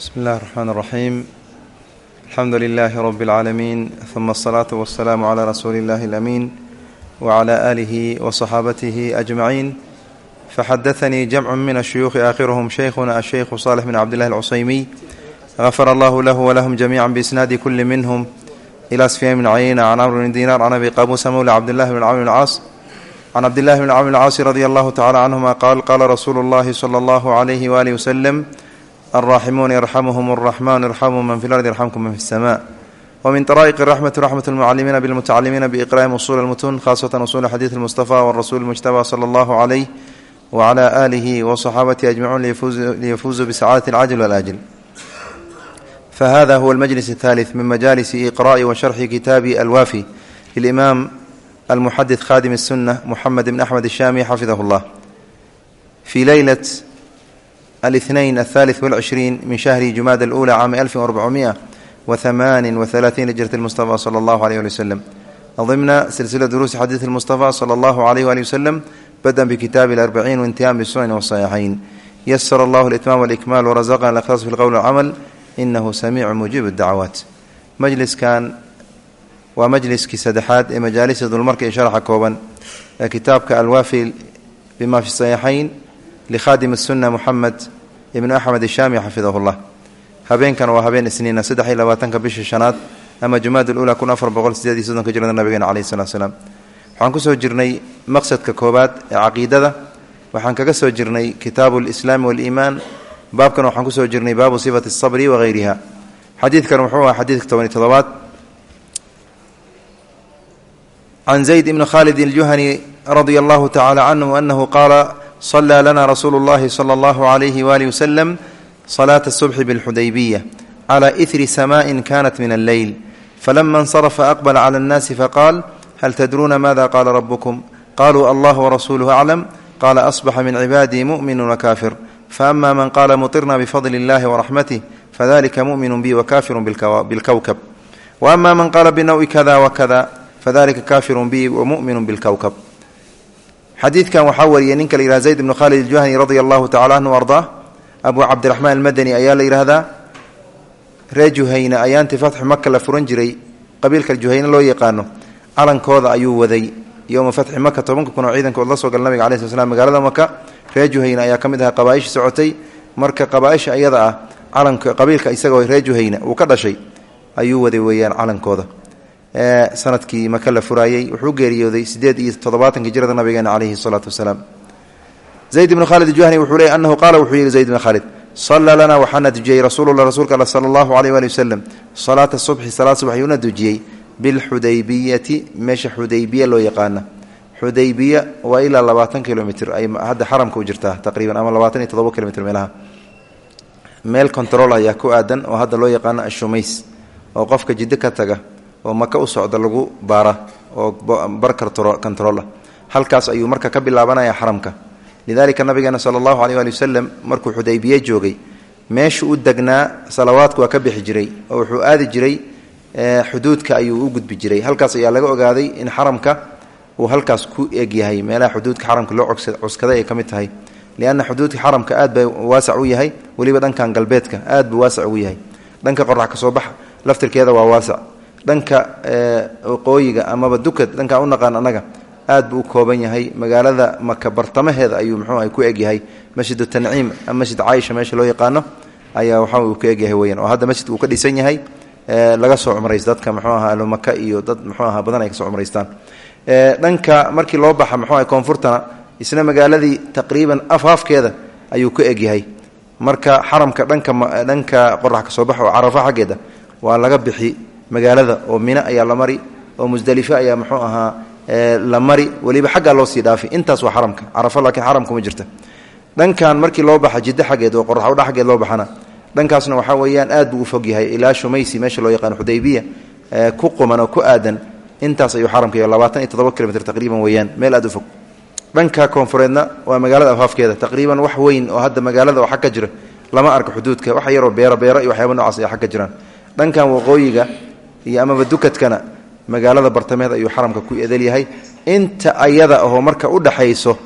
bsmi اllahi الرحmn الرaxيim alxamdu لilaahi rb اlcaalamiin ثuma الصlaaةu والsalaam عlى rasuuli اllahi الأmiin وعlى آlihi وصxaabatihi أجmaciin faxadaثanii jamcu min الshuyuuخi aakhiruhm shaykhuna aلshaykhu صالح bn cabd اllahi الcusaymiy غafar allahu lahu wlahm jamiica bisnaadi kuli minhm ilى sfyan bn cayna can cmr bn dinar can abi qabuusa mowla cabdillahi bn cmr bn caas can cabdillahi bn cmr bn caasi radi allahu tacala canhuma qaal qaala rasuulu اllahi slى اllahu عalayhi walih wslm alraaximuun yarxamuhum اraxman irxamuu man fi lardi yarxamkum man fi الsma wmin طrائq الرحmة رحmة المcalimiina bاlmتacalimiina بإqrاءi usul الmتun khasة usul xadiiث المصطفى wالrasuل المجتبى slى اllah عlيه وعlى آlihi وصxaabatihi أجمعuun liyafuuzuu bsacاadaة الcajل والأjل fahada huwa الmجلس الثالث min majalis إqrاءi وشharxi kitaabi alwafi للإmam الmuxadiث khاdim السنة mحamed بn أحmed الshami xafiظh اllah fي leylaة الاثنين الثالث والعشhرين min شhهri جumaad الأولى cاam ألف وأربعمئة وثمان وثلاثين هجرة المصطفى صلى الله عليه ولي وسلم ضمن سلسلة دروس حديث المصطفى صلى الله عليه وآله وسلم بدأ بكتاب الأربعين وانتهاء بالسنن والصحيحين يسر الله الإتمام والإكمال ورزقنا الإخلاص في القول والعمل إنه سميع مجيب الدعوات مجلس كان ومجلس كسدحات مجالس ذو شرح كوبا كتابك الوافي بما في الصحيحين likhaadim اsuna muxamed ibnu axmed ishami xafidahu اllah habeenkan waa habeen isniina saddex iyo labaatanka bishii shanaad ama jumaad ulula kun afar boqol sideed iyo soddonka jirada nabigeena calahi salatu slaam waxaan ku soo jirnay maqsadka koowaad ee caqiidada waxaan kaga soo jirnay kitaabu alislaami waaliimaan baabkan waxaan ku soo jirnay baabu sifati asabri wahayriha xadiidkan wuxuu aha xadiidka toban iyo todobaad can zayd ibni khalid aljuhani radia allahu tacala canhu anahu qaala salaa lana rasuulu llahi sala allahu alayhi waalihi waslem صلاة الصبح بالxudaybiية على إثر سماء كانت من الليل فلما انصرف أقبل على الناس فقال هل تدرون ماذا قال ربكم قالوا الله ورسوله أعلم قال أصبح من عبادي مؤمن وكافر فأما من قال مطرنا بفضل الله ورحمته فذلك مؤمن بي وكافر بالكوكب وأما من قال بنوء كذا وكذا فذلك كافر بي ومؤمن بالكوكب xadiidkan waxaa wariyay ninka la yihah zayd ibnu khaalid الjuhani radi allahu tacala anhu ardaa abu cabdiraxmaan almadani ayaa la yidhaahdaa ree juhayne ayaantii fatxu maka la furan jiray qabiilka juhayne loo yaqaano. Calankooda ayuu waday yowma fatxi maka tobanka kun oo ciidankood la soo gala nabiga cala sl slam magaalada maka ree juhayne ayaa ka mid ahaa qabaaisha socotay. Marka qabaaisha iyada ah calanka qabiilka isagoo ree juhayne uu ka dhashay ayuu waday weeyaan calankooda sannadkii maka la furaayey wuxuu geeriyooday sideed iyo toddobaatankii jirada nabigeena caleyhi salaatu wasalaam. Zayd ibn khaalid juhani wuxuu leey anahu qaala wuxuu yihi zayd ibn khaalid sallaa lanaa waxaana dujiyey rasuulula rasuulka all sala allahu aleyh waali waslem salaata subxi salaad subax ayuuna dujiyey bilxudaybiyati meesha xudaybiya loo yaqaana xudaybiya waa ilaa labaatan kilomitr ay hadda xaramka u jirtaa taqriiban ama labaatan iyo meelaha. Meel control ayaa ku aadan oo hadda loo yaqaano ashumays oo qofka jiddo taga oo maka u socda lagu baara oo bar controla halkaas ayuu marka ka bilaabanaya xaramka. Lidalika nabigeena sala allahu aleyh waali waslem markuu xudaybiye joogay meeshu u degnaa salawaadku waa ka bixi jiray oo wuxuu aadi jiray xuduudka ayuu u gudbi jiray. Halkaas ayaa laga ogaaday in xaramka uu halkaas ku egyahay meelaha xuduudka xaramka loo cuskaday ay ka mid tahay. Lianna xuduudka xaramka aad ba waasac u yahay weliba dhankan galbeedka aad buu waasac ugu yahay. Dhanka qorax ka baxa laftirkeeda waa waasac dhanka waqooyiga amaba dukad dhankaan u naqaan annaga aad buu u kooban yahay. Magaalada maka bartamaheeda ayuu mxuu ku egyahay masjid tanciim ama masjid caaisha meesha loo yaqaano ayaa waxa uu ka egyahay weyan oo hadda masjidka uu ka dhisan yahay laga soo cumraysto dadka mxuu aha almaka iyo dad mxuu aha badan ay ka soo cumraystaan. Dhanka markii loo baxa mxuu aha koonfurtana isna magaaladii taqriiban afhaafkeeda ayuu ka egyahay marka xaramka dhanka dhanka qorax ka baxa oo carafa xaggeeda waa laga bixi magaalada oo mino ayaa la mari oo musdalife ayaa mxuu ahaa la mari. Weliba xaggaa loo sii dhaafi intaas waa xaramka. Carafa laakiin xaramkuma jirta. Dhankan markii loo baxa jiddo xaggeed oo qoraxudha xaggeed loo baxana dhankaasna waxaa weeyaan aad buu u fog yahay. Ilaa shumaysi meesha loo yaqaano xudaybiya ku quman oo ku aadan. Intaas ayuu xaramka yahay. Labaatan iyo toddoba kilomitr taqriiban weeyaan. Meel aad u fog. Dhanka koonfureedna waa magaalada afaafkeeda. Taqriiban wax weyn oo hadda magaalada oo ka jira. Lama arko xuduudka. Wax yaroo beero beero iyo waxyaaba nocaas ayaa xag jiraan. Dhankan waqooyiga iyo amaba dukadkana magaalada bartameed ayuu xaramka ku edel yahay. Inta ayada ahoo marka u dhaxayso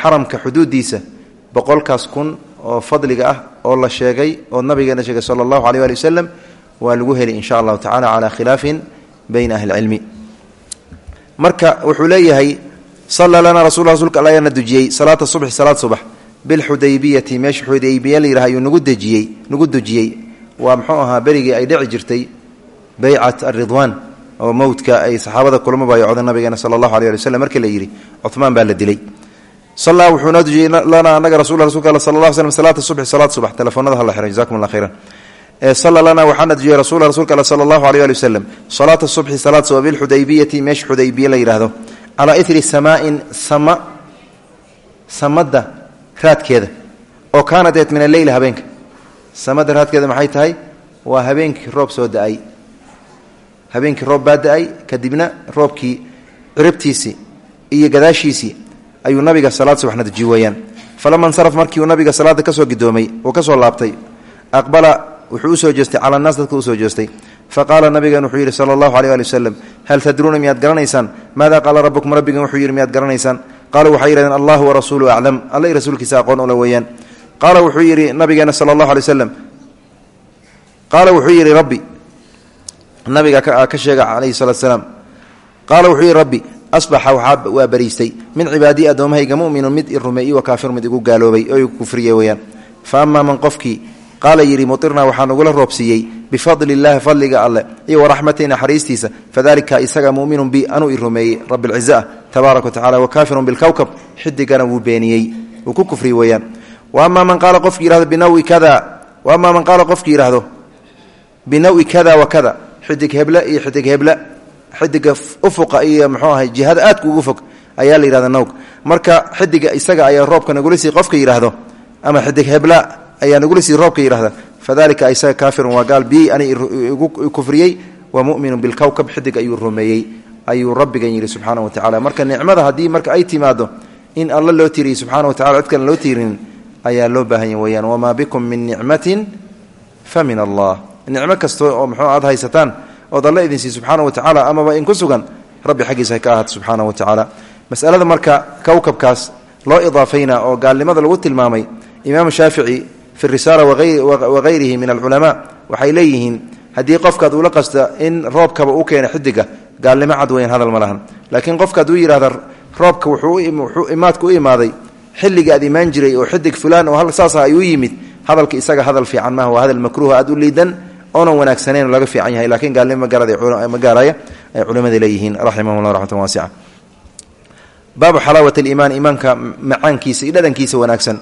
xaramka xuduudiisa boqolkaas kun oo fadliga ah oo la sheegay oo nabigeena sheegay sala allahu aleyh ali wasalam waa lagu heli insha allahu tacala calaa khilaafin bayna ahli cilmi. Marka wuxuu leeyahay sala lana rasul rasulka alla ayaana dujiyey salaata subxi salaad subax bilxudaybiyati meesha xudaybiya la yidhaha ayuu nagu dejiyey nagu dujiyey waa muxuu ahaa berigii ay dhici jirtay baycat aridwaan oo mowdka ay saxaabada kulama baayocda nabigeena sala allahu aleh ali waslm markii la yidhi cumaan baa la dilay. Sallaa wuxuu noo dujiyey lanaa anaga rasul rasulka all sala la salaata subxi salaad subax telefoonada hala xiran jazakum khayran. Sala lanaa waxaana dujiyey rasul rasulka all sala allahu aleyh ali salaata subxi salaad subax bilxudaybiyati xudaybiya la yidhaahdo calaa iri samaain sama samada raadkeeda. Oo kaanat eed min alleyl habeenka. Samada raadkeeda maxay tahay? Waa habeenkii roob soo da'ay habeenkii roob baa da'ay kadibna roobkii ciribtiisii iyo gadaashiisii ayuu nabiga salaad subaxna dejiy weeyaan falama insaraf markii uu nabiga salaada ka soo gidoomay uu ka soo laabtay aqbala wuxuu u soo jeestay cala naas dadka u soo jeestay faqaala nabigan wuxuu yidhi sala allahu aleyh ali waslem hal tadruuna miyaad garanaysaan? Maada qaala rabbukum rabbigan wuxuu yidhi miyaad garanaysaan? Qaaluu waxay yidhahdeen allahu warasuulu aclam alla i rasuulkiisa aqoon ula weeyaan qaala wuxuu yidhi nabigeena sala allahu alay waslem qaala wuxuu yidhi rabbi nabiga ka sheega calayhi salatu salaam. Qaala wuxuu yidhi rabbi asbaxa waa bariistay. Min cibaadii addoommahayga mu'minun mid i rumeeyey wa kaafirun mid igu gaaloobay oo igu kufriye weeyaan. Fa amaa man qofkii qaala yidhi mutirnaa waxaa nagula roobsiiyey bifadli illaahi fadliga alle iyo waraxmati naxariistiisa. Fadalika isaga muminun bi anuu i rumeeyey rabi lciza ah wa kaafirun bilkowkab xidigana wuu beeniyey wuu ku kufriy weeyaan. Wa amaa man qaala qofki yihahdo binawi kada. Wa amaa man qaala qofki yidhaahdo binawi kada wa kada xidig heble iyo xidig heble xidiga ufuqa iyo mxuu ahay jihada aadka ugu fog ayaa la yihahda nawg. Marka xidiga isaga ayaa roobka nagulasi qofka yidhaahdo ama xidig hebla ayaa nagulasi roobka yidhahda fadalika isaga kaafirun waa gaal bi ani kufriyey wa muminu bilkowkab xidig ayuu rumeeyey ayuu rabbigan yidhi subxaana wa tacala marka nicmada haddii marka ay timaado in alla loo tiriyey subxaana wa tacala cid kale loo tiirinin ayaa loo baahanya weyaan wamaa bikum min nicmatin fa min allah nicmo kasta oo mxuu aad haysataan ood alla idin sii subxaana wa tacaala amaba in ku sugan rabbi xaggiisa ka ahaato subxaana wa tacaala. Masalada marka kowkabkaas loo idaafayna oo gaalnimada lagu tilmaamay imaam shaafici fi risaala wagayrihi min alculamaa waxay leeyihiin haddii qofkaad ula qasta in roobkaba u keena xidiga gaalnimo cad weyn hadal ma lahan. Laakiin qofka hadduu yidhahda roobka wuxuu imaadku imaaday xilliga aad imaan jiray oo xidig fulaan oo saasa ay u yimid hadalka isaga hadal fiican maaha waa hadal makruuha aad u liidan oonan wanaagsaneyn laga fiican yahay lakiin gaalnimo ma gaaraya ay culimada leeyihiin raximahullah raxmatan waasica baabu xalaawat aliimaan iimaanka macaankiisa iyo wanaagsan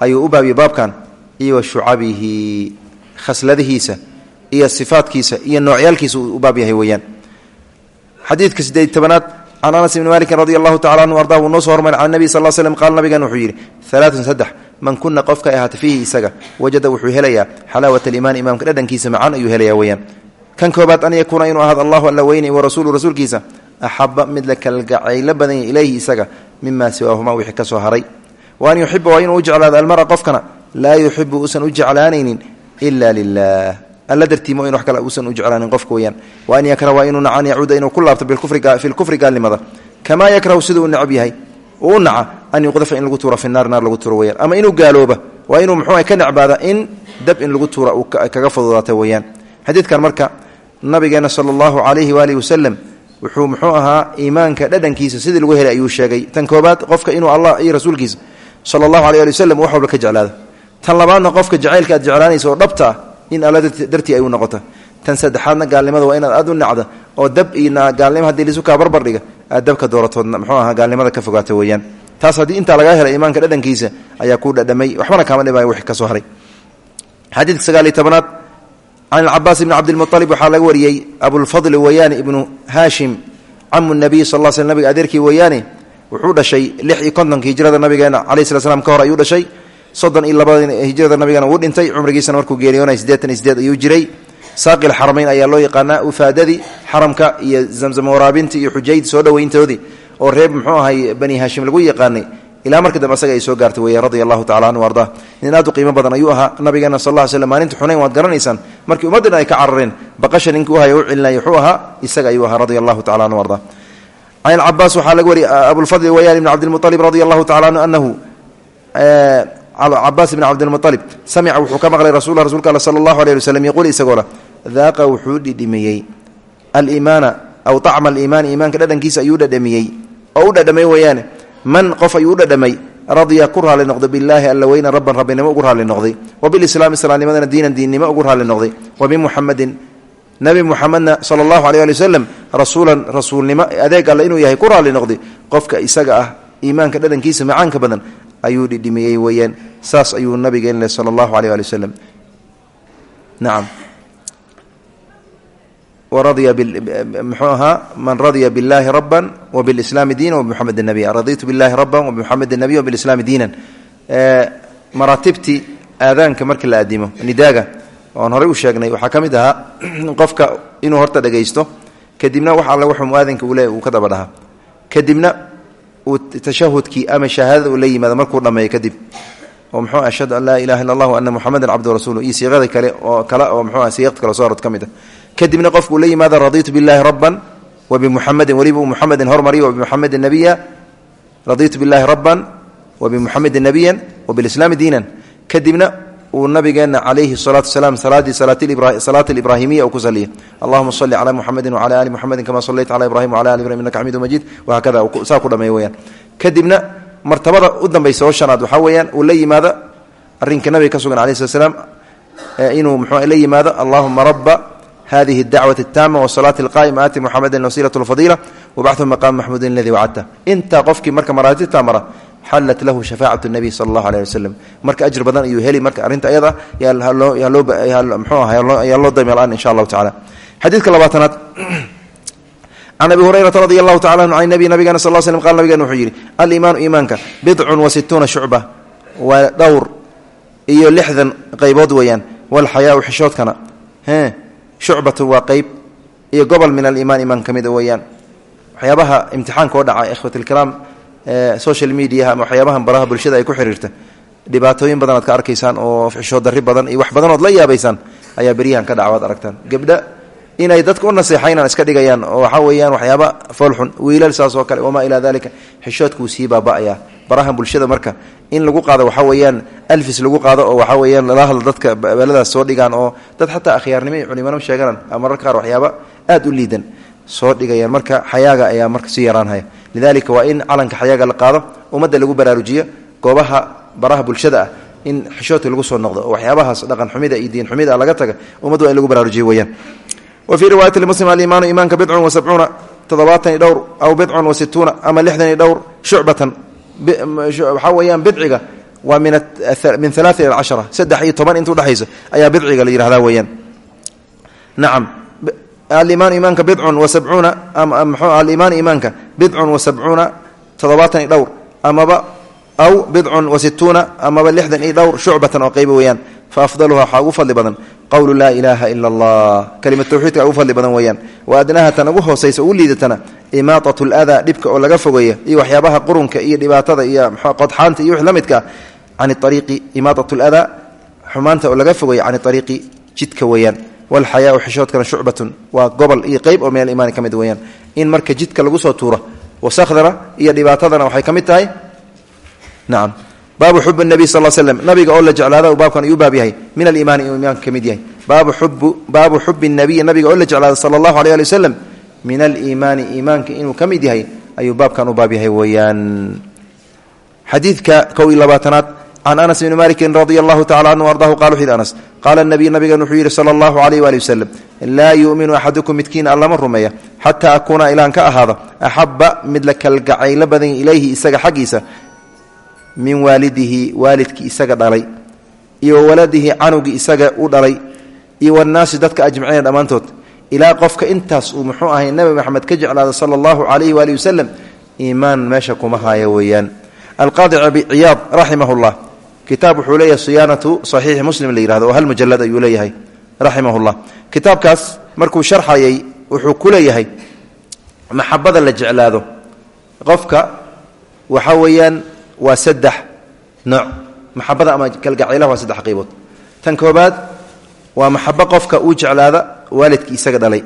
ayuu u baabiyey baabkan iyo shucabihi khasladihiisa iyo sifaadkiisa iyo noocyaalkiisa u baab yahay weeyaan. Xadiidka sideed tobanaad anas ibni malikin radi allahu anhu arda wuu noo so hormar can nebi sal slm qaala nabigan wuxuu yidhi alaaun saddex man kuna qofka ay ahaata fiihi isaga wajada wuxuu helayaa xalaawat aliimaan imaamka dhadhankiisa macaan ayuu helaya weyaan kan koobaad an yakuuna inuu ahaad allahu alla weynay wa rasuulu rasuulkiisa axaba mid la kalgacaylo badan yahy ilayhi isaga mima siwaahuma wixii ka soo haray. Wa an yuxiba waa inuu u jeclaado almara qofkana laa yuxibu uusan u jeclaanaynin ila lilah alla dartii mo in wax kale uusan u jeclaanin qofka weyaan wa an yakraha inuu naca an yacuuda inuu an yuqdafa in lagu tuuro fi naar naar lagu tuuro weyaan ama inuu gaalooba waa inuu muxuu ka necbaada in dab in lagu tuura uu kaga fududaata weyaan xadiidkan marka nabigeena sala allahu calayhi waalihi wasalam wuxuu muxuu ahaa iimaanka dhadhankiisa sidii lagu helay ayuu sheegay tan koobaad qofka inuu allah iyo rasuulkiisa sala allahu alay ali wasalam wax walba ka jeclaado tan labaadna qofka jacaylka aad jeclaanaysa oo dhabta ah tan saddexaadna gaalnimada waa inaad aad u nacda oo dab iyo gaalnimo haddii lisu kaa barbardhiga dabka dooratood muxuu ahaa gaalnimada ka fogaato weeyaan taas haddii intaa lagaa helay iimaanka dhadhankiisa ayaa kuu dhadhamay. Waxbana kaama dhimaayo wixii ka soo haray. Xadiidka sagaal iyo tobanaad can alcabaas ibni cabdilmualib waxaa laga wariyey abulfadli weeyaane ibnu haashim camu nabiy sal sl nabiga adeerkii weeyaane wuxuu dhashay lix iyo kontonka hijrada nabigeena calayi slat ka hor ayuu dhashay. Soddon iyo labada hijrada nabigana wuu dhintay cumrigiisana markuu geeriyoonay siddeetan iyo sideed ayuu jiray. Saaqil xaramayn ayaa loo yaqaanaa ufaadadii xaramka iyo zamzam waraabintii iyo xujayd soo dhoweyntoodii oo reer muxuu ahay bani haashim lagu yaqaanay ilaa marka dambe asaga ay soo gaartay weya radia allahu tacala anhu arda. Nin aad u qiimo badan ayuu ahaa nabigeena sal ll slm maalinta xunayn waad garanaysaan. Markii ummaddan ay ka carareen baqasha ninkii u haya u celinaya wuxuu ahaa isaga ayuu ahaa radia allahu tacala anhu arda. Can alcabaas waxaa laga wariyay abulfadli wayaan ibn cabdilmualib radia allahu tacala anhu anahu cabaas bn cabdilmualib samica wuxuu ka maqlay rasul rasulka al sala allahu ali waslm yaquul isagoo leh daaqa wuxuu dhidhimiyey aliimaana aw acma aliimaani iimaanka dhadhankiisa ayuu dhadhamiyey oo u dhadhamay weeyaane man qof ayuu u dhadhamay radya ku raali noqday bilaahi alla weyna rabban rabbinimo ugu raali noqday wa bilislaam islaamnimadana diinan diinnimo ugu raali noqday wa bimuxamedin nabi muxamedna sala allahu aleh ali waslem rasuulan rasuulnimo adeeg alle inuu yahay ku raali noqday qofka isaga ah iimaanka dhadhankiisa macaanka badan ayuu dhidhimiyey weeyaan saas ayuu nabigeen leh sala allahu aleh ali waslem nacam waradiya mxuu ahaa man radya biاllahi raba wbilislaami diina wbimuxamedi nabiya raditu billahi raba wbimuxamedi nabiya wbilislaami diinan maraatibtii aadaanka marka la aadimo. nidaaga oon horey u sheegnay. waxaa ka mid ahaa qofka inuu horta dhagaysto. kadibna wax alle wuxuu muaadinka uu le uu ka daba dhahaa. kadibna uu tashahudkii ama shahaadada uu la yimaado markuu dhammeeyo kadib. oo mxuu ashhadu an laa ilaha illa allah ana muxamedan cabdu rasuulu. iyo siiqada kale oo kale oo mxuu siiqad kale soo arod ka mid a kadibna qofkuu la yimaada raditu biاllahi raban wabimuxamedin weliba u muxamedin hormariyo wabimuxamedin nabiya. Raditu biاllahi raban wabimuxamedin nabiya wbilislaami diinan. Kadibna uu nabigeena calayhi salaatu wasalaam salaadii salaat alibrahimiya uu ku saliya allahuma sali cala muxamedi wacala ali muxamedin kama salayta cala ibrahim wala ali ibrahim innaka xamiidu majiid. Wahakada saa ku dhameey kadibna martabada u dambaysa oo shanaad weeyaan uu la yimaado arrinka nabiga ka sugan alayh slat slam la yimaado allahuma raba hadihi اdacwaة الtaama wsalaati اlqaa'ima aati muxameda wasiilaة اlfadiila wabacثu maqaama maxmuudin aladii wacadta intaa qofkii marka maraatibtaa mara xallat lahu shafaacaة الnabiy sala اllahu alيه waslem marka ajr badan ayuu heli marka arrinta ayada mxuu aha ayaa loo daymelaan insha allahu tacala xadiidka labaatanaad can abi hurayrata radi allahu tacala anhu can nabi nabigana sal slm qal nabigana wuxuu yidhi aliimaanu iimaanka bidcun wa situuna shucba waa dhowr iyo lixdan qaybood weeyaan walxayaau xishoodkana shucbatun waa qeyb iyo gobol min aliimaan imaan ka mida weeyaan. Waxyaabaha imtixaanka oo dhaca ikhwat ilkiraam social mediaha ama waxyaabahan baraha bulshada ay ku xiriirta dhibaatooyin badan aad ka arkaysaan oo darri badan iyo wax badanood la yaabaysaan ayaa beryahan ka dhaca waad aragtaan. Gabdha inay dadka u naseexaynaan iska dhigayaan oo waxaa weeyaan waxyaaba foolxun wiilal saas oo kale wamaa ilaa dalika xishoodkuu sii baaba'aya barahan bulshada marka in lagu qaado waxaa weeyaan alfis lagu qaado oo waxaa weeyaan lala hadlo dadka beeladaas soo dhigaan oo dad xataa akhyaarnimo iyo culimano sheeganaan ama mararka qaar waxyaaba aad u liidan soo dhigayaan. Marka xayaaga ayaa marka sii yaraanhaya lidalika waa in calanka xayaaga la qaado ummadda lagu baraarujiyo goobaha baraha bulshada ah in xishoodka lagu soo noqdo oo waxyaabahaas dhaqan xumida iyo diin xumida laga taga ummaddu in lagu baraarujiyo weyaan wa fii riwaayati lmuslim alimaanu imaanka bidcun wa sabcuuna toddobaatan iyo dhowr aw bidcun wa situuna ama lixdan iyo dhowr shucbatan waxaa weeyaan bidciga waa min alaaa ila cashara. Saddex iyo toban inta udhexaysa ayaa bidciga la yihahda weeyaan. Nacam alimaanu imaanka bidcun wa sabcuuna alimaanu imaanka bidcun wa sabcuuna toddobaatan iyo dhowr amaba aw bidcun wa situuna amaba lixdan iyo dhowr shucbatan oo qeyba weeyaan. Fa afdaluha waxaa ugu fadli badan qowlu laa ilaaha ila allah. Kelima tawxiidka ugu fadli badan weeyaan. Wa adnaha tan ugu hoosaysa ugu liidatana imaatat ladaa dhibka oo laga fogeeya iyo waxyaabaha qurunka iyo dhibaatada iyo qodxaanta iyo wix la midka can ariiqi imaatat ladaa oo laga fogeeya can ariiqi jidka weeyaan. Walxayaau xishoodkana shucbatun waa gobol iyo qeyb oo min alimaani mid weeyaan. In marka jidka lagu soo tuuro wasakhdana iyo dhibaatadana waxay ka tahay? Nacam baabu xub nabiy sal slm nabiga oo la jeclaada baabkan ayuu baab yahay. Min aliimaani inuu imaanka ka mid yahay. Baabu xubi nabiyi nabiga oo la jeclaada sala allahu aleh ali min aliimaani iimaanka inuu ka mid yahay ayuu baabkan u baab yahay weeyaan. Xadiidka kow iyo labaatanaad can anas bni maliki radia allahu tacala anhu ardahu qala wuxu yidhi anas qaala nabiy nabigan wuxuu yidhi sala allahu alayh waali waslem laa yuuminu axadukum midkiina allama rumeeya xataa akuuna ilaan ka ahaado axaba mid la kalgacaylo badan ilayhi isaga xaggiisa min waalidihi waalidkii isaga dhalay iyo waladihi canugii isaga u ilaa qofka intaas uu muxuu ahay nebi maxamed ka jeclaada sala allahu calayhi waali wasalam iimaan meesha kuma haayo weeyaan. Alqaadi ciyaad raximah llah kitaab wuxuu leeyahay siyaanatu muslim la hal mujalad ayuu leeyahay raximah llah markuu sharxayay wuxuu ku leeyahay maxabada la jeclaado. Qofka waxa weeyaan waa saddex nooc. Maxabada ama kalgacaylaha waa saddex qaybood. Tan koobaad waa maxabo qofka uu jeclaada waalidkii isaga dhalay.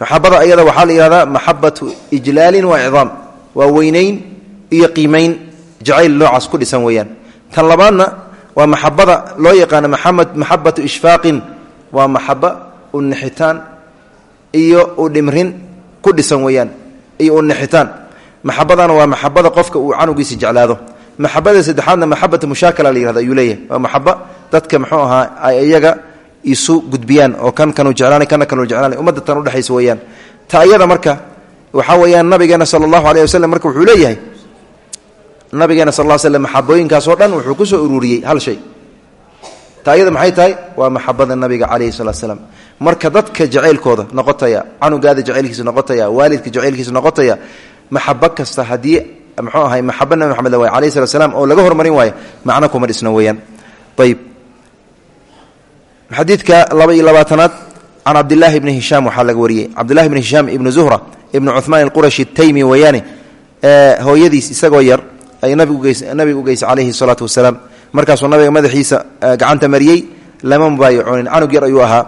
Maxabada ayada waxaa la yihahdaa maxabatu ijlaalin wa icdaam waa weynayn iyo qiimayn jacayl noocaas ku dhisan weeyaan. Tan labaadna waa maxabada loo yaqaano maxamed maxabatu ishfaaqin waa maxaba u nixitaan iyo u dhimrin ku dhisan weeyaan iyo u nixitaan. Maxabadana waa maxabada qofka uu canugiisa jeclaado. Maxabada saddexaadna maxabata mushaakala la yihahdo ayuu leeyahay. Waa maxaba dadka muxuu ahaa ay iyaga isu gudbiyaan oo kan kanuu jeclaanay kana kanuu jeclaanay ummadda tan udhexaysa weeyaan. Ta iyada marka waxaa weeyaan nabigeena sala allahu aleyh marka wuxuu leeyahay nabigeena sal l slm maxabooyinkaasoo dhan wuxuu ku soo ururiyey hal shay. Ta maxay tahay? Waa maxabada nabiga calayhi salaa slaam marka dadka jacaylkooda noqotaya canugaada jacaylkiisa noqotaya waalidka jacaylkiisa noqotaya maxabo kasta haddii mxuu ahay maxaba nabi maxamed waay alayh slat slam oo laga hormarin waayo macno kuma dhisno weeyaan. Ayb xadiidka laba iyo labaatanaad can cabdilaahi bni hishaam waxaa laga wariyey. Cabdillahi bni hishaam ibnu zuhra ibnu cuhmaan alqurashi taymi weeyaane hooyadiis isagoo yar ay nabiga ugeysay calayhi salaatu wasalaam. Markaasuu nabiga madaxiisa gacanta mariyey lama mubaayacuunin canug yar ayuu ahaa.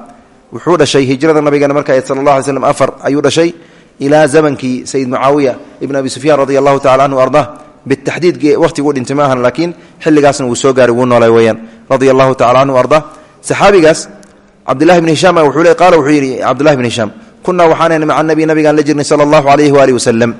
Wuxuu dhashay hijrada nabigeena marka sal allah alay slm afar ayuu dhashay ilaa zamankii sayid mucaawiya ibn abi sufyaan radi allahu tacala anhu ardah bitaxdiid waqtiguu dhintay ma ahan laakiin xilligaasna wuu soo gaaray wuu noolay weeyaan. Radia allahu tacala anhu ardah saxaabigaas cabdillahi bni hishaam qaala wuxuu yidhi cabdillahi bni hishaam kunaa waxaanayna maca nabi nabigaan la jirnay sala allahu alayhi waalihi wasalam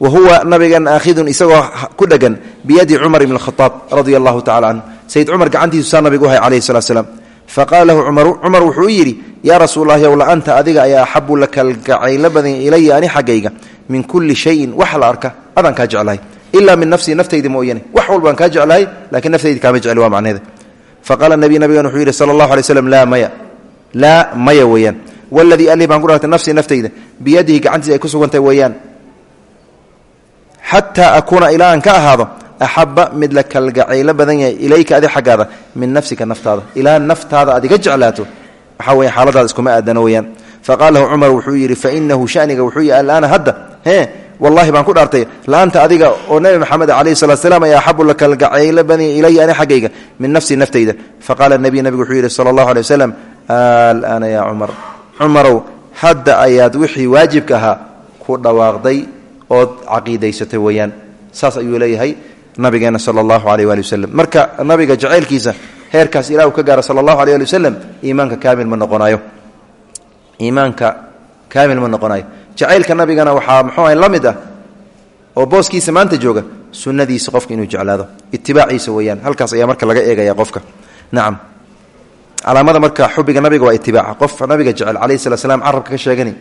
wa huwa nabigan aakhidun isagoo ku dhegan biyadi cumar ibn khaaab radia allahu tacala canhu sayid cumar gacantiisu saa nabigu uhay calayhi salatu slam faqaala lahu cumaru cumar wuxuu u yidhi yaa rasuullahi ow la anta adiga ayaa axabu la kalgacayla badan ilaya ani xaggayga min kulli shayin wax la arka adaan kaa jeclahay ilaa min nafsii naftayda mooyane wax walbaan kaa jeclahay lakiin naftayda kaama jecli waa macneeda faqaala nabi nabigan wuxuu yidhi sala allahu alay slam laa maya laa maya weeyaan waladii alih baan ku dhaartay nafsii naftayda biyadihi gacantiisa ay ku sugantahay weeyaan xataa akuuna ilaa ka ahaado axaba mid la kalgacaylo badan yahay ilayka adi xaggaada min nafsika naftaada ilaa naftaada adiga jeclaato waxaa weya xaaladaada iskuma aadano weyaan faqaala lahu cumar wuxuu yidhi fainahu shaniga wuxuu yihi alaana hadda e wallahi baan ku dhaartay laanta adiga oo nabi maxamed calayhi salatu slam ayaa axabu la kalgacaylo badan yahay ilaya ani xaggayga min nafsii naftayda. Faqaala nabiy nabigu wuxuu yidhi sala allahu alay wasalam alaana yaa cumar cumarow hadda ayaad wixii waajibka ahaa ku dhawaaqday ood caqiidaysatay weeyaan. Saas ayuu leeyahay nabigeena sala allahu aleyh waali wasalam marka nabiga jacaylkiisa heerkaas ilah uu ka gaara sala allahu aleh ali wasalam iimaanka kaamil ma noqonayo iimaanka kaamil ma noqonayo jacaylka nabigana waxaa muxuu ahay la mid ah oo booskiisa maanta jooga sunnadiisa qofka inuu jeclaado. Itibaaciisa weeyaan halkaas ayaa marka laga eegaya qofka. Nacam calaamada marka xubiga nabiga waa itibaaca qof nabiga jecel calayhi salat slam carabka ka sheegani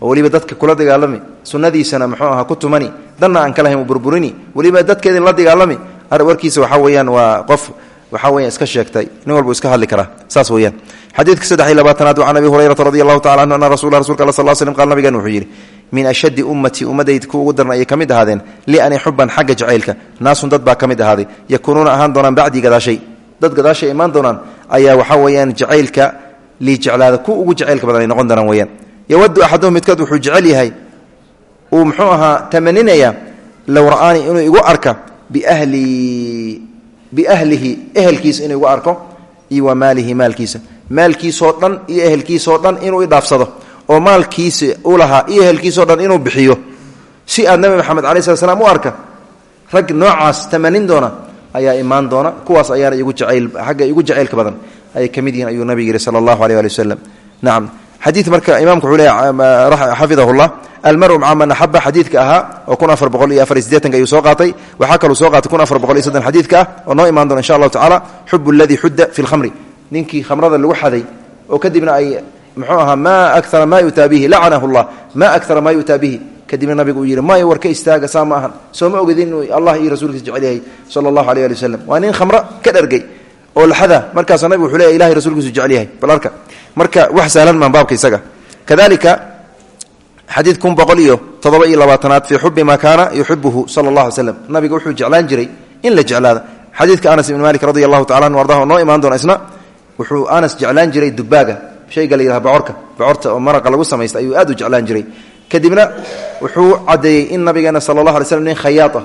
oo weliba dadka kula dagaalami sunnadiisana muxuu aha ku tumani danna aan ka lahayn uu burburini weliba dadkeedin la dagaalami. Warkiisa waxaa weeyaan waa qof waxaa weya iska sheegtay. Nin walbu iska hadli karaa. Saas weyaan xadiidka saddex iyo labaatanaad can abi hurayrata radi allahu tacala anhu ana rasul rasulka qal nabigan wuxuu yidhi min ashaddi ummatii ummadayda ku ugu daran ayay ka mid ahaadeen li ani xuban xagga naasun dad baa ka mid ahaaday yakuunuuna ahaan doonaan gadaashay. Dad gadaashay imaan doonaan ayaa waxaa weeyaan jacaylka lii jeclaada ku ugu jacaylka badan ay noqon doonaan weyaan yowadu axaduhum midkood wuxuu jecel yahay uu muxuu ahaa tamaninaya low ra'aanii inuu igu arka biahli biahlihi ehelkiisa inuu igu arko iyo wa maalihi maalkiisa. Maalkiisoo dhan iyo ehelkiisoo dhan inuu idhaafsado oo maalkiisa u lahaa iyo ehelkiisoo dhan inuu bixiyo. Si aad nabi maxamed alai slat slam u arka rag noocaas tamanin doona ayaa imaan doona kuwaas ayaana igu jacayl agga igu jacaylka badan ayay ka mid yihiin ayuu nabig yihi sala allahu aleh ali wasalam nacam xadii marka imamku wuxuu leeya xafidahu llah almaru maca man axaba xadiidka ahaa oo kun afar boqol iyo afar sideetanka ayuu soo qaatay. Waxaa kaluu soo qaatay kun afar boqol iyo soddon xadiidka ah oo noo imaan doona insha allahu tacala xubu aladii xudda fi lkhamri ninkii khamrada lagu xaday oo kadibna ay muxuu ahaa maa akara maa yutaa bihi lacanahu llah maa akara maa yutaa bihi. Kadibna nabigu uu yidhi may war ka istaaga saa ma ahan. Soo ma ogedin inuu allah iyo rasuulkiisa jecel yahay sala allahu aleh ali wasalam waa nin khamro ka dhargay oo laxada markaasa nabigu wuxuu leeya ilahay rasuulkiisu jecel yahay. Bal arka marka wax sahlan maan baabka isaga. Kadalika xadiid kun boqol iyo toddoba iyo labaatanaad fii xubi maa kaana yuxibuhu sala allah alay slam nabiga wuxuu jeclaan jiray in la jeclaada xadiidka anas ibni malik radi allahu tacala anhu ardah oo noo imaan doona isna wuxuu anas jeclaan jiray dubaaga shayga la yidhaha bocorka bocorta oo maraqa lagu samaysta ayuu aad u jeclaan jiray. Kadibna wuxuu caddeeyey in nabigeena sala allah alay slm nin khayaad ah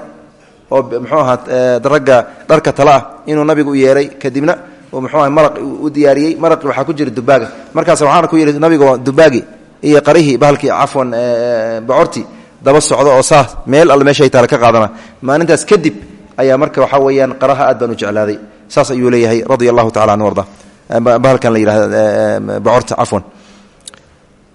oo muxuu ahaa ragga dharka tala ah inuu nabigu yeeray. Kadibna muxuu aha maraq u diyaariyey. Maraqi waxaa ku jira dubaaga markaas waxaana ku yidhi nabigo dubaagi iyo qarihii bahalkii cafwan bocortii daba socda oo saas meel alle meeshay taale ka qaadana. Maalintaas kadib ayaa marka waxaa weeyaan qaraha aad baan u jeclaaday. Saas ayuu leeyahay radia allahu tacala anhu arda bahalkan la yihahda bocorta cafwan.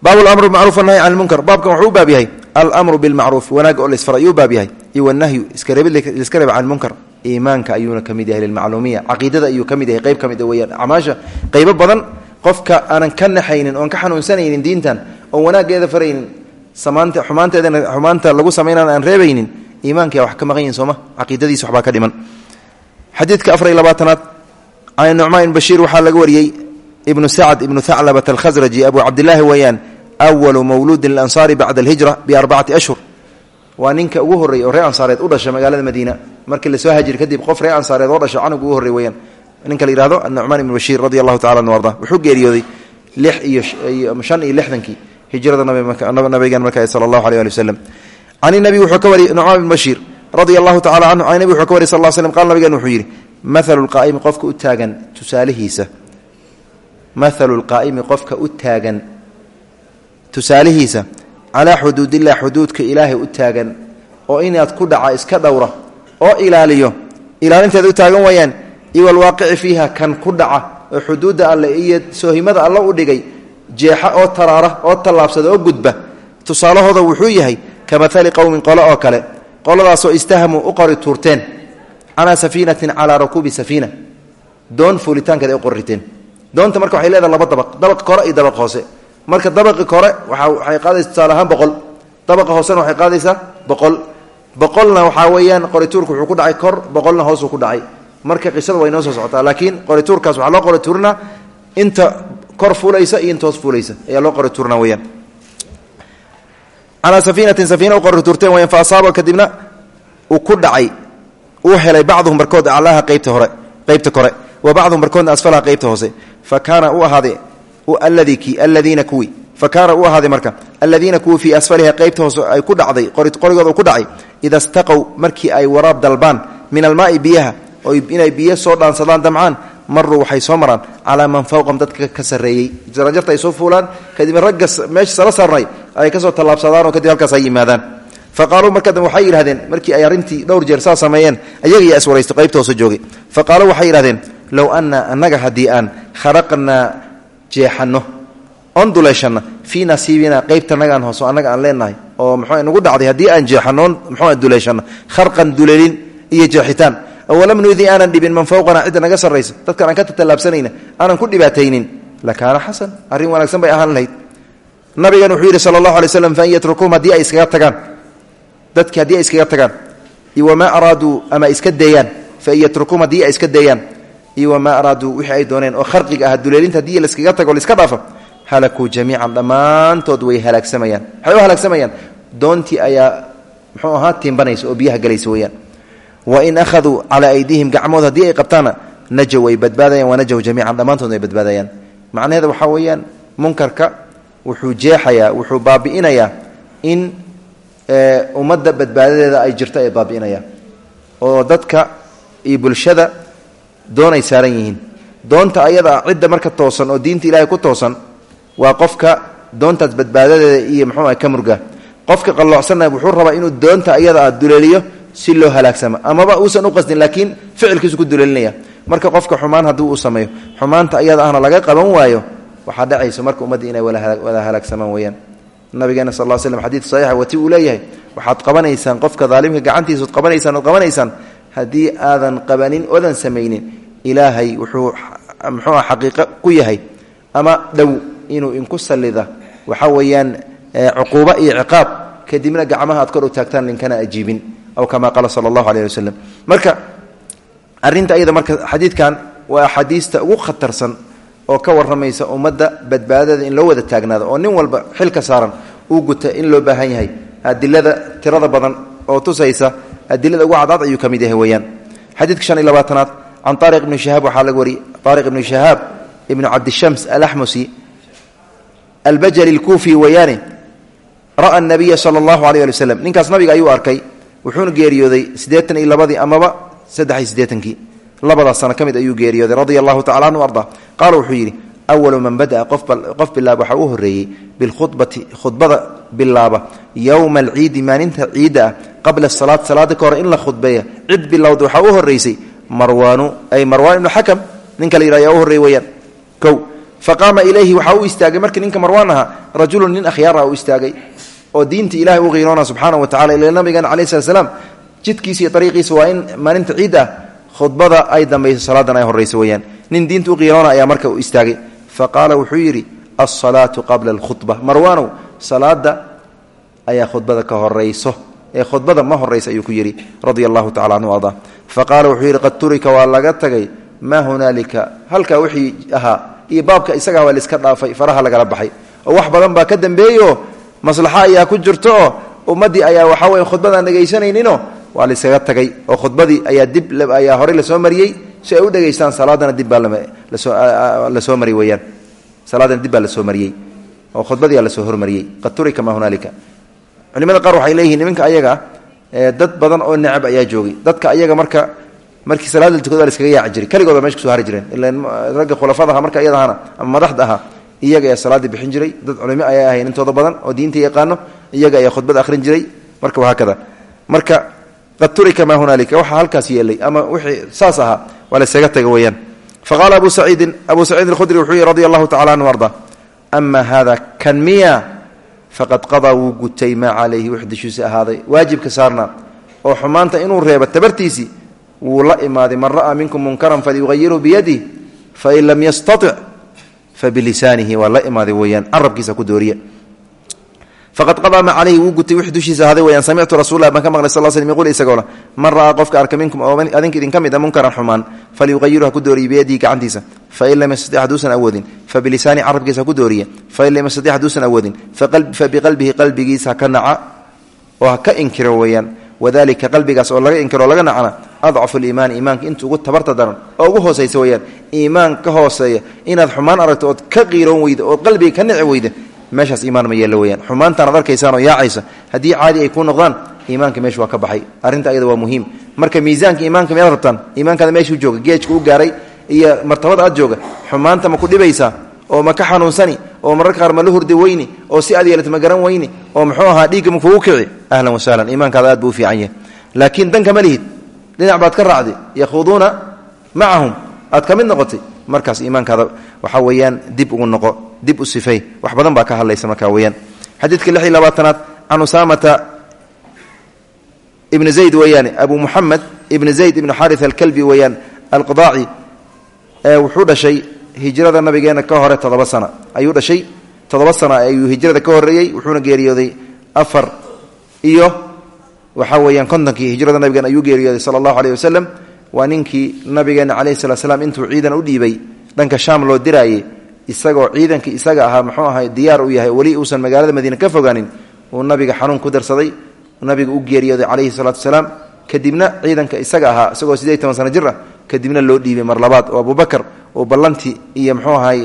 Baab lamru bimacruf wanahy can lmunkar baabkan wuxuu u baab yahay almru bilmacruuf wanaagga oo laisfara ayuu u baab yahay. Iyo wanahyu iska reebid laiska reeba can lmunkar iimaanka ayuuna ka mid yahay lilmacluumiya. Caqiidada ayuu ka mid yahay qeyb ka mid weyaan acmaasha qeybo badan qofka aanan ka naxaynin oon ka xanuunsanaynin diintan oon wanaaggeeda faraynin samaanta xumaanteedana xumaanta lagu samaynaan aan reebaynin iimaanka wax ka maqan sooma? Caqiidadiis waxbaa ka dhiman. Xadiidka afar iyo labaatanaad can nucmaan bashiir waxaa laga wariyey ibnu sacd ibnu thaclabat alkhasraji abu cabdilaahi weeyaan awalu mawluudin lilansaari bacda alhijra biarbacati ashhur waa ninka ugu horreeyey oo reer ansaareed u dhasha magaalada madiina. Markii la soo hajir kadib qof reer ansaareed oo dhasha canug ugu horrey ninka la yihahdo nucmaan ibn bashiir radi allahu tacala anu wuxuu geeriyooday lix iyo shan iyo lixdankii hijrada nabigan marka sala allahu aleh ali waslem can nabi wuxuu ka wariyey nucmaan ibn bashiir radia allahu tacala canhu can nabi wuxuu ka wariyy sal l slm qala nabigan wuxuu yidhi mathalu lqaa'imi qofka u qofka u taagan tusaalihiisa calaa xuduudillah xuduudka ilaahay u taagan oo inaad ku dhaca iska dhowra oo ilaaliyo ilaalinteeda u taagan wayaan iyo walwaaqici fiiha kan ku dhaca oo xuduudda alle iyo soohimada alle u dhigay jeexa oo taraara oo tallaabsada oo gudba tusaalahooda wuxuu yahay ka maali qowmin qolo oo kale qoladaasoo istahmuu u qori tuurteen calaa safiinatin calaa rakuubi safiina doon fuulitaankeeda ay qoriteen doonta marka waxay leedahay laba dabaq dabaq kore iyo dabaq hoose marka dabaqi kore waxay qaadaysa tusaale ahaan boqol. Dabaqa hoosena waxay qaadaysaa boqol. Boqolna waxaa weeyaan qorituurka wuxuu ku dhacay kor boqolna hoosuu ku dhacay. Marka qisada way noo soo socotaa laakiin qorituurkaas waxaa loo qori tuurinaa inta kor fuulaysa iyo inta hoos fuulaysa. Ayaa loo qori tuurinaa weyaan calaa safiinatin safiina u qori tuurteen weyaan fa kadibna uu ku dhacay. Uu helay bacduhum barkood aclaaha qaybta hore qaybta kore. Wa bacduhum barkoodna asfalaha qaybta hoose. Fa kaana u ahaaday aladiina kuwii. Fa kaana u ahaaday marka aladiina kuwii fii asfaliha qaybta hoose ay ku dhacday qorigooda ku dhacay ida staqow markii ay waraab dalbaan min almaai biyaha oo inay biyo soo dhaansadaan damcaan maruu waxay soo maraan calaa man fawqam dadka ka sarreeyey. Jaranjarta ay soo fuulaan kadibna ragga meesha sala saarnay ay ka soo tallaabsadaan oo kadib halkaas ay yimaadaan. Fa qaaluu marka dambe waxay yidhahdeen markii ay arrintii dhowr jeer saa sameeyeen ayaga yaa iswaraysto qaybta hoose joogay. Fa qaaluu waxay yidhahdeen jeexanno oon duleeshanna fii nasiibina qaybtanagaan hoose annaga aan leenahay oo muxuu nagu dhacday haddii aan jeexannoon muxuu duleeshanno kharqan duleelin iyo jeexitaan. Walam nudi aanan dhibin man fawqana cidda naga sarraysa dadkaan aan ka tatalaabsanayna aanan ku dhibaataynin lakaana xasan arrin wanaagsan bay ahaan lahayd. Nabigan wuxuu yidhi sala allahu alay slam fain yatrukuum ay iskaga tagaan dadkii haddii ay iskaga tagaan wamaa araaduu ama iska deeyaan fain yatrukuum haddii ay iska deeyaan iyo wamaa araaduu wixii ay dooneen oo kharqiga ah duleelinta haddii laiskaga tago laiska dhaafo halakuu jamiican dhammaantood way halaagsamayaan waxay u halaagsamayaan ayaa muxuu ahaa tiimbanaysa oo biyaha galaysa weeyaan. Wain ahaduu calaa aydiihim gacmood haddii ay qabtaana najow way badbaadayaan wanajow jamiican dhammaantood way badbaadayaan. Macnaheeda waxaa weeyaan munkarka wuxuu jeexayaa wuxuu baabi'inayaa in ummadda badbaadadeeda ay jirto ay baabi'inayaan. Oo dadka iyo bulshada doonay saaran yihiin. Doonta ayada cidda marka toosan oo diinta ilaahay ku toosan waa qofka doontaas badbaadadeeda iyo muxuu ka murga. Qofka qalloocsanna wuxuu rabaa inuu doonta ayada a duleeliyo si loo halaagsamo. Amaba uusan u qasdin laakiin ficilkiisu ku duleelinaya. Marka qofka xumaan haddii uu sameeyo xumaanta ayada ahna laga qaban waayo waxaa dhacaysa marka ummadda inay wada halaagsamaan weyaan nabigeena sal l slm xadiid saxiixa wati uu leeyahay waxaad qabanaysaan qofka daalimka gacantiisaod qabanaysaan ood qabanaysaan haddii aadan qabanin oodan samaynin ilaahay wuxuu muxuua xaqiiqo ku yahay ama dhow inuu inku sallida. Waxa weeyaan cuquubo iyo ciqaab kadibna gacmaha aad kor u taagtaan ninkana ajiibin aw kama qaala sala allahu aleyh waslem marka arrinta ayada marka xadiidkan waa axaadiista ugu khatarsan oo ka warramaysa ummadda badbaadada in loo wada taagnaado oo nin walba xil ka saaran uu guta in loo baahan yahay. Adilada tirada badan oo tusaysa adilada ugu cadcad ayuu ka mid yahay weeyaan. Xadiidka shan iyo labaatanaad can taariq ibni shahaab waxaa laga wariyey taariq ibni shahaab ibnu cabdishams alaxmusi albajali alkuufi weeyaane ra'a nabiya sala allahu aleyh ali waslem ninkaas nabiga ayuu arkay wuxuuna geeriyooday siddeetan iyo labadii amaba saddex iyo siddeetankii labadaas sano ka mid ayuu geeriyooday radia allahu tacala anhu arda qaala wuxuu yidhi awalu man bada'a qof bilaaba waxaa u horreeyey bilkhudbati khudbada bilaaba yowma alciidi maalinta ciidda ah qabla asalaad salaada ka hore in la khudbeeya cid marwaanu ay marwaan ibnu xakam ninka la yidhah ayaa u horreey weyaan kow fa qaama ilayhi waxaa u istaagay markii ninka marwaan ahaa rajulun nin akhyaar ah u istaagay oo diinta ilahay u qiinoona subxaana wa tacala ila nabigeena calayi slat slaam jidkiisa iyo ariiqiisa waa in maalinta ciid ah khudbada ay dambayso salaadan ay horrayso weyaan nin diinta u qiinoona ayaa marka u istaagay. Marwaanow salaada ayaa ka horayso ee khudbada ma horaysa ayuu ku yidhi radia allahu tacala anhu arda. Fa qaala wuxuu yidhi qad turika waa laga tagay. Maa hunaalika? Halkaa wixii ahaa iyo baabka isagaa waa laiska dhaafay faraha lagala baxay. Oo wax badan baa ka dambeeyo. Maslaxa ayaa ku jirto. Oo ummaddii ayaa waxaa weya khudbadaan dhegaysanayninoo waa laiskaga tagay. Oo khudbadii ayaa dib ayaa horey la soo mariyey. Si ay u dhegaystaan salaadana dib baa la soo mari weyaan salaadana dib baa la soo mariyey. Oo khudbadiia la soo hormariyey. Qad turika maa hunaalika culimada qaar waxay leeyihiin nimanka ayaga dad badan oo necab ayaa joogay. Dadka ayaga marka markii salaada tukada laskaga yaaci jiray. Keligooda meesha kuso hari jireen. Ila ragga khulafada marka iyada ahana ama madaxda ahaa iyaga ayaa salaaddii bixin jiray. Dad culimo ayaa ahayn intooda badan oo diinta yaqaano iyaga ayaa khudbada akhrin jiray. Marka wahaakada marka qad turika maa hunaalika? Waxaa halkaas yeelay ama wixii saas ahaa waa laysaga taga weeyaan. Faqaala abu saciidin abu saciidin alkhudri wuxuu yihi radi allahu tacala anhu arda ama hada kan faqad qadaa wuu gutay maa calayhi wix dushiisa ahaaday. Waajibka saarnaa oo xumaanta inuu reebo tabartiisii wuu la imaaday man ra'aa minkum munkaran falyuqayirhu biyadih fain lam yastatic fabilisaanihi waa la imaaday weyaan carabkiisa ku dooriya faqad qadaa maa calayhi wuu gutay wix dushiisa ahaaday weyaan samictu rasulah baan ka maqlay sal slm yquul isagoola man ra'aa qofka arka minkum oo adinka idinka mid a munkaran xumaan falyuqayiru ha ku dooriya biyadihi gacantiisa. Fain lam yastatic haduusan awoodin fabilisaani carabkiisa ha ku dooriya fain lam yastatic haduusan awoodin fabiqalbihi qalbigiisa ha ka naca oo ha ka inkiro weeyaan. Wadalika qalbigaas oo laga inkiro laga nacana adcafu liimaani iimaanka inta ugu tabarta daran oo ugu hoosaysa weyaan iimaan hooseeya inaad xumaan aragto ood ka qiiroon weyda ood qalbiga ka nici weyda meeshaas iimaan ma yeello weyaan xumaantaan ad arkaysaan oo yaacaysa haddii caadi ay kuu noqdaan iimaanka meesha waa ka baxay. Arrinta ayada waa muhiim. Marka miisaanka iimaanka miyaad rabtaan iimaankaada meeshuu jooga geejka u gaaray iyo martabada aad jooga xumaanta ma ku dhibaysaa oo ma ka xanuunsani? Oo mararka qaar ma la hurdi weyni? Oo si aad yeelata ma garan weyni? Oo muxuu ahaa dhiigga ma kugu kici? Ahlan wasahlan iimaankaada aad buu fiican yahay. Laakiin danka ma lihid. Dhinac baad ka raacday. Yakhuuduuna macahum aad ka mid noqotay. Markaas iimaankaada waxaa weeyaan dib ugu noqo dib u sifay. Wax badan baa ka hadlaysa markaa weyaan xadiidka lix iyo labaatanaad can usaamata zayd weeyaane abu muxamed ibni zayd ibni xarit alkalbi weeyaan alqadaaci wuxuu dhashay hijrada nabigeena ka hore todoba sana. Ayuu dhashay toddoba sana ayuu hijrada ka horeeyey wuxuuna geeriyooday afar iyo waxaa weeyaan kontonkii hijrada nabigeena ayuu geeriyooday sala allahu aleyh wasalam waa ninkii nabigeena calayhi salatu slam intuu ciidan u dhiibay dhanka shaam loo diraayey isagoo ciidankii isaga ahaa muxuu ahay diyaar u yahay weli uusan magaalada madiine ka fogaanin uu nabiga xanuun ku darsaday nabiga u geeriyooday calayhi salaatu wasalaam. Kadibna ciidanka isaga ahaa isagoo sideed toban sano jir ah kadibna loo dhiibay mar labaad. Oo abubakar oo ballantii iyo muxuu ahay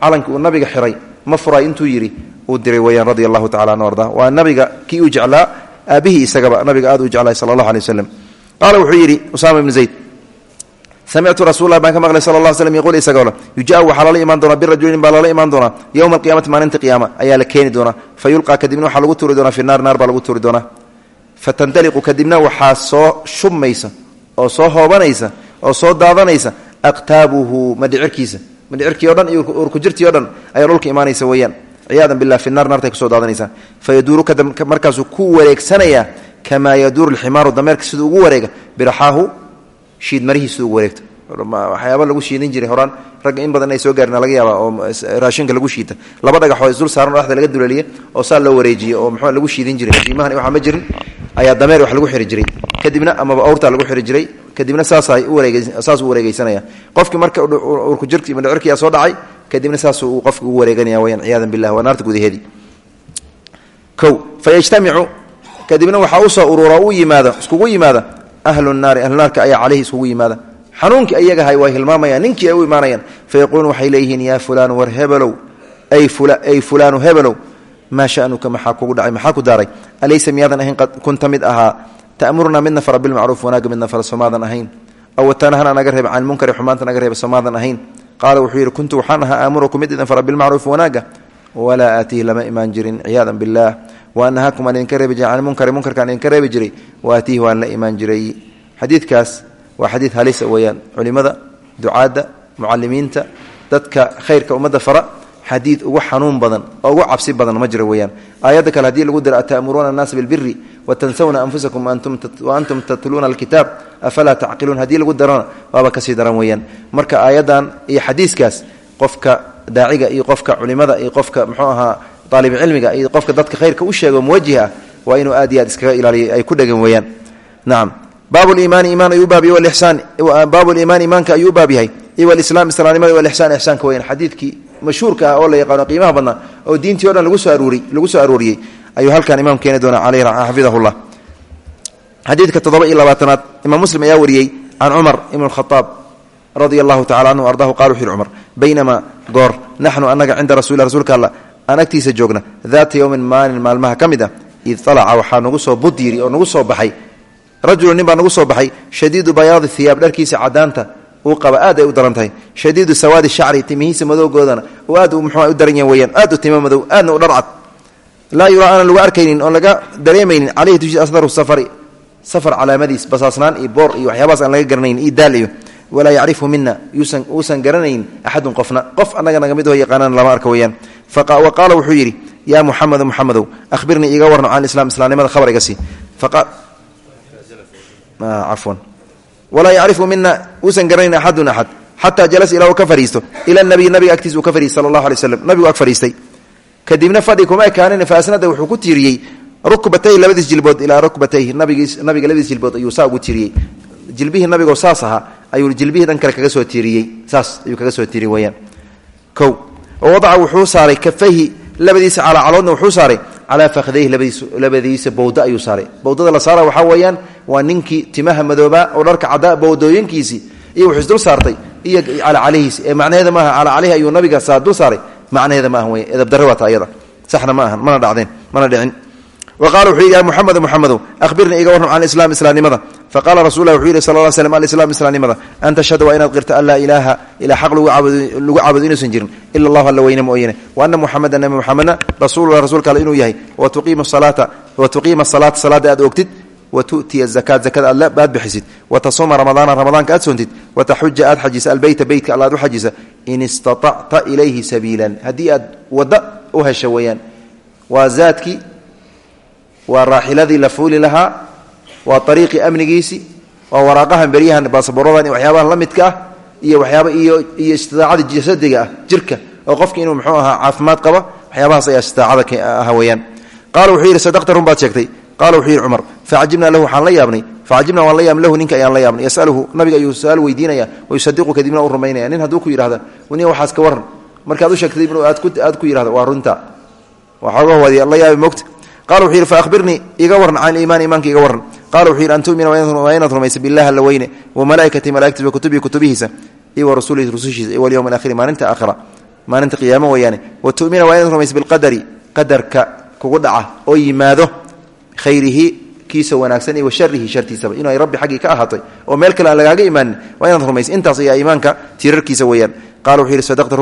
calankii uu nabiga xiray ma furay intuu yidhi uu diray weyaan radia allahu tacala anu arda. Waa nabiga kii uu jeclaa aabihii isagaba nabiga aad u jeclay sala allah alay waslem qaala wuxuu yidhi usaama ibnu zayd samictu rasulah baan ka maqlay sal la slm yquul isagoo yujaa waxaa lala imaan doonaa birajulin baa lala imaan doonaa yowma alqiyamati maalinta qiyaama ayaa la keeni doonaa fa yulqaa kadibna waxaa lagu tuuri doonaa fi naar naar baa lagu tuuri doonaa fatandaliqu kadibna waxaa soo shubmaysa oo soo hoobanaysa oo soo daadanaysa aqtaabuhu madhicirkiisa madhicirkii o dhan iyo urkujirtii o dhan ayaa dhulka imaanaysa weeyaan ciyaadan bilah fi naar naartay ku soo daadanaysaa fa yaduuru markaasuu ku wareegsanayaa shiid marihiisu ugu wareegto. Waxyaaba lagu shiidin jiray horaan ragga in badan ay soo gaarin laga yaaba oo raashinka lagu shiita laba dhagaxoo isdul saaran dhexda laga duleeliya oo saa loo wareejiye oo muxuu lagu shiidin jiray. Shiimahan waxaa ma jirin ayaa dameer wax lagu xiri jiray. Kadibna amaba awrtaa lagu xiri jiray kadibna saasay u wareeg saas u wareegeysanaya qofkii marka urku jirki madhicirkiyaa soo dhacay kadibna saas uu qofki ugu wareeganaya wayaan ciyaadan billah waa naarta gudaheedii kow fa yajtamicu kadibna waxaa u soo urura u yimaada iskugu yimaada ahlu naari ahlunaarka ayaa caleyhi iskugu yimaada. Xanuunkii ayagahay way hilmaamayaan ninkii ay u imaanayaan. Fayaquuluun waxay leeyihiin yaa fulaanu war hebelow ay fulaanu hebelow maa shanuka maxaa kugu dhacay maxaa ku daaray? Alaysa miyaadan ahayn kunta mid ahaa? Ta'murunaa midna fara bilmacruuf wanaaga midna fara somaadan ahayn. Aw watanahana naga reeba can munkari xumaanta naga reeba somaadan ahayn. Qaala wuxuu yidhi kuntu waxaan ahaa aamuruku mid idin fara bilmacruuf waanahakum aan idinka reebi jiray can munkari munkarkaan idinka reebi jiray waatiihi waan la imaan jiray. Xadiidkaas waa xadiid halisa weeyaan. Culimada ducaadda mucalimiinta dadka khayrka ummadda fara xadiid ugu xanuun badan oo ugu cabsi badan ma jiro weeyaan. Aayadda kale haddii lagu diro ata'muruuna annaasa bilbiri watansawna anfusakum wa antum tatluuna alkitaab afalaa tacqiluun? Haddii lagu darona waaba ka sii daran weeyaan. Marka aayaddan iyo xadiiskaas qofka daaciga iyo qofka culimada iyo qofka muxuu ahaa aalibcilmiga iyo qofka dadka khayrka u sheego muwajih ah waa inuu aad iyo aad iskaga ilaaliyo ay ku dhegan weeyaan. Nacam baabu liimaani iimaan ayuu baab walisaan baabu liimaan iimaanka ayuu u baab yahay. Iyo walislaam islaamnimada walixsaan ixsaanka weyan xadiidkii mashhuurka ah oo la yaqaano qiimaha badnaa oo diintii o dhan lagu soo aruuri lagu soo arooriyey ayuu halkan imaam keeni doona caleyh xafidahullah. Xadiidka toddoba iyo labaatanaad imaam muslim ayaa wariyey can cumar ibn khaaab radia allahu tacala anhu ardahu qala wuxu yhi cumar baynamaa goor naxnu annaga cinda rasuuli rasuulka alla aan agtiisa joogna daata yowmin maalin maalmaha ka mid ah id alaca waxaa nagu soo budyiri oo nagu soo baxay. Rajulu nin baa nagu soo baxay. Shadiidu bayaadi hiyaab dharkiisa cadaanta uu qaba aad ay u daran tahay. Shadiidu sawaadi shacri timihiisa madowgoodana uu aad muxuu u daran yahan weyaan aad u timo madow aadna u dharcad. Laa yuraa aanan lagu arkaynin oon laga dareemaynin caleyhi dushiisa asdaru safari safar calaamadiis basaasnaan iyo boor iyo waxyaabahaas aan laga garanayn iyo daal iyo. Walaa yacrifu mina uusan garanayn axadun qofna. Qof annaga naga mid oo yaqaanaan lama arka weyaan wa qaala wuxuu yidhi yaa muxamedu muxamedow ahbirnii iiga warno can islam islaamnimada khabar iga sii. Cafwan. Walaa yacrifu mina uusan garanayn axadun axad xataa jalas ilaa uu ka fariisto ila nabiy nabiga agtiisa uu ka fariistay sala allahu alay kadibna fadhi kuma ekaanin faasnada wuxuu ku tiiriyey rukbatayhi labadiis jilbood ilaa rukbatayhi. Nabigiis nabiga labadiis jilbood ayuu saa ugu tiiriyey. Jilbihii nabigoo ayuu jilbihii dhan kale kaga soo tiiriyey. Saas ayuu kaga soo tiiriyey weyaan kow wadaca wuxuu saaray kafayhi labadiisa calacaloodna wuxuu saaray calaa fakhdayhi labadiisa bowda ayuu saaray. Bowdada la saara waxaa weeyaan waa ninkii timaha madoobaa oo dharka caddaa bowdooyinkiisii iyo wuxuu isdul saartay iyo calacalihiisi ee macnaheeda maaha calacalihi ayuu nabiga saa dul saaray macnaheeda maaha wey edabdarre waata ayada saxna ma ahan mana dhacdeen mana dhicin wa qala wuxuu yidhi ya muxamedu muxamedow ahbirnii iga warram can islaam islaamnimada faqala rasul lah wuxuu yidhi sal l slm alislaam islaamnimada an tashhada waa inaad qirta an laa ilaaha ilaa xaq lagu caabudo inuusan jirin ila allahu alla weyne mooyane wa ana muxameda nabi muxamedna rasuulula rasuulka alle inuu yahay wa tuqiima salaata salaada aad ogtid wa tu'tiya zakaat zakada aad bixisid wa tasuma ramadaana ramadaanka aad soontid wa taxuja aad xajisa albeyta beytka alla aad u xajisa in istaacta ilayhi sabiilan haddii aad wadda u hesha weeyaan waa zaadkii waa raaxiladii la fuuli lahaa. Waa ariiqii amnigiisii waa waraaqahan beryahan baasaburadan iyo waxyaabahan la midka ah. Iyo waxyaaba iyo iyo istidaacada jasadiga ah jirka. Oo qofki inuu muxuu ahaa caafimaad qaba waxyaabahaas ayaa istidaacada ah weeyaan. Qaala wuxuu yidhi sadaqta run baad sheegtay. Qaala wuxuu yidhi cumar facajibnaa lahu waxaan la yaabnay. Facajibnaa waan la yaabnay lahu ninka ayaan la yaabnay. Yasaluhu nabiga ayuu su'aal weydiinaya wayusadiqu kadibna u rumaynaya. Nin hadduu ku yidhahda nin waxaas ka waran. Markaad u sheegtay aad ku yidhahda waa runta. Waxooga la yaabi mogta qala wuxuu yidhi faahbirnii iga waran can iimaan iimaanka iga waran qala wuxuu yidhi an tumina waa inaad rumaysa billahi alla weyne wa malaaikati malaigtiisa wa kutubihi kutubihiisa iyo wa rasulihi rusushiisa iyo walyowm alaakhiri maalinta aakhira maalinta qiyaamo weeyaane. Wa tumina waa inaad rumaysa bilqadari qadarka kugu dhaca oo yimaado khayrihi kiisa wanaagsan iyo wa sharihi shartiisaba inuu ay rabbi xaggii ka ahaatay oo meel kale aan lagaaga imaanin waa inaad rumaysa intaas ayaa iimaanka tiirarkiisa weeyaan. Qala wuxuu yidhi sadaqta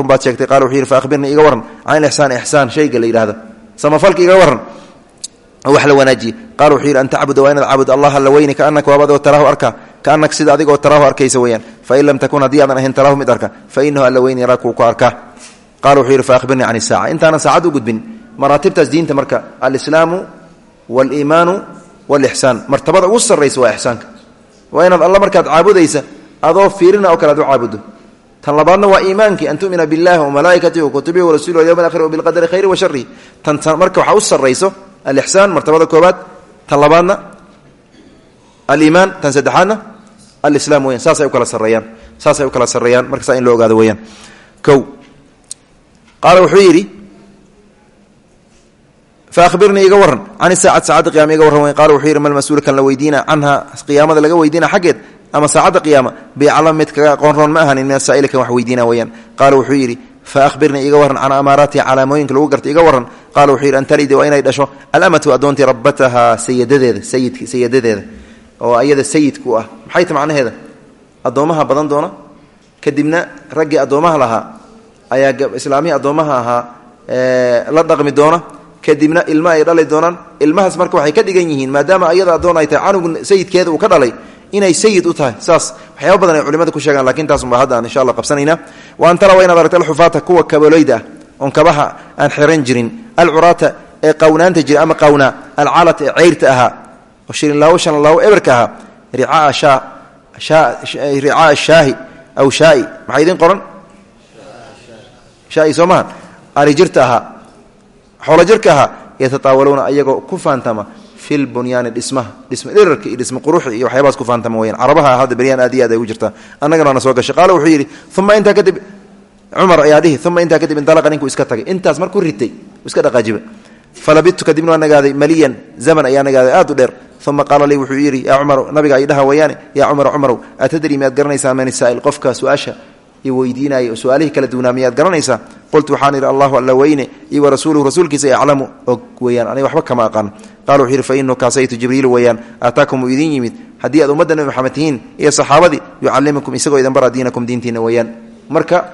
wax la wanaajiye. Qala wuxuu yidhi an tacbuda waa inaad caabud allah alla weyne kaanaka waaba adigoo taraahu arka. Kaanaka sida adigoo taraahu arkaysa weeyaan. Fain lam takun haddii aadan ahayn taraahu mid arka. Fa inahu alla weyne yaraaka uu ku arkaa qala wuxuu yidhi faahbirnii can isaaca intaanan saacad u gudbin. Maraatibtaas diinta marka alislaamu waliimaanu walixsaan. Martabada ugu sarraysa waa ixsaanka. Waa inaad alla markaad caabudaysa adoo fiirina oo kale ad u caabudo. Tan labaadna waa iimaankii an tumina billahi wamalaa'ikatihi wakutubihi warasulihi walyowm alakhir wabilqadari khayri wa sharihi tan marka waxaa u sarrayso alixsaan martabada koobaad tan labaadna aliimaan tan saddexaadna alislaam weyan saasay u kala sarreeyaan saasay u kala sarreeyaan marka saa in loo ogaado weyaan kow qaala wuxuu yidhi faahbirnii iga waran can saacad saacadda qiyama iga warran qala wuxuu yidhi mal mas'uul kan la weydiina canha qiyaamada laga weydiina xaggeed ama saacadda qiyaama bicalama mid weyaan faahbirnii iga waran can amaaraatiha calaamooyinka lagu garta iga waran qala wuxuu yidhi an talida waa inay dhasho alamatu addoontii rabatahaa sayadadeeda sayid sayadadeeda oo ayada sayidku ah maxay ta macnaheeda addoommaha badan doona kadibna raggii addoommaha lahaa ayaa islaamihii addoommaha ahaa la dhaqmi doona kadibna ilmo ay dhali doonaan ilmahaas marka waxay ka dhigan yihiin maadaama ayada addoon ay tahay canug sayidkeeda uu ka dhalay inay sayid u tahay. Saas waxyaaba badan ay culimada ku sheegaan laakiin taasubaa hadda aan insha alla qabsanayna. Wa an tara waa inaad aragta alxufaata kuwa kabalooyda ah oon kabaha aan xiran jirin. Alcuraata ee qawnaanta jira ama qawnaa alcaalata ee ceyrta ahaa oo shirinlaawo shanlaawo eberka ahaa ricaa shaa ricaa shaahi aw shaai. Maxaa idin qoran? Shaai soo maha ari jirta ahaa xoolo jirka ahaa yatataawaluuna ayagoo ku faantama fi lbunyaani dhismaha dhisma dhirarka iyo dhisma quruxi iyo waxyaabahaas ku faantama weyaan carabaha hadda beryaan aad iyo aad ay ugu jirtaa. Annagana waana soo gashay. Qaala wuxuu yidhi uma intaa kadib cumar ayaa dhihi uma intaa kadib indalaqa ninkuu iska tagay. Intaas markuu ritay iska dhaqaajiba. Falabidtu kadibna waa nagaaday maliyan zaman ayaa nagaaday aad u dheer. Uma qaala lii wuxuu yidhi yaa cumaru nabiga ay dhaha wayaane yaa cumar cumarow atadri miyaad garanaysaa man qofka su'aasha i weydiinaya oo su'aalihii kala duwnaa miyaad garanaysaa? qultu waxaan idhi allahu alla weyne iyo warasuuluhu rasuulkiisa yaclamu og weyaan aniga waxba kama aqaan. Qala wuxuu yidhi fa inuu kaasaytu jibriil weyaan aataakum uu idin yimid. Haddii aad ummadda nebi maxamed tihiin iyo saxaabadii yucallimukum isagoo idin bara diinakum diintiina weyaan marka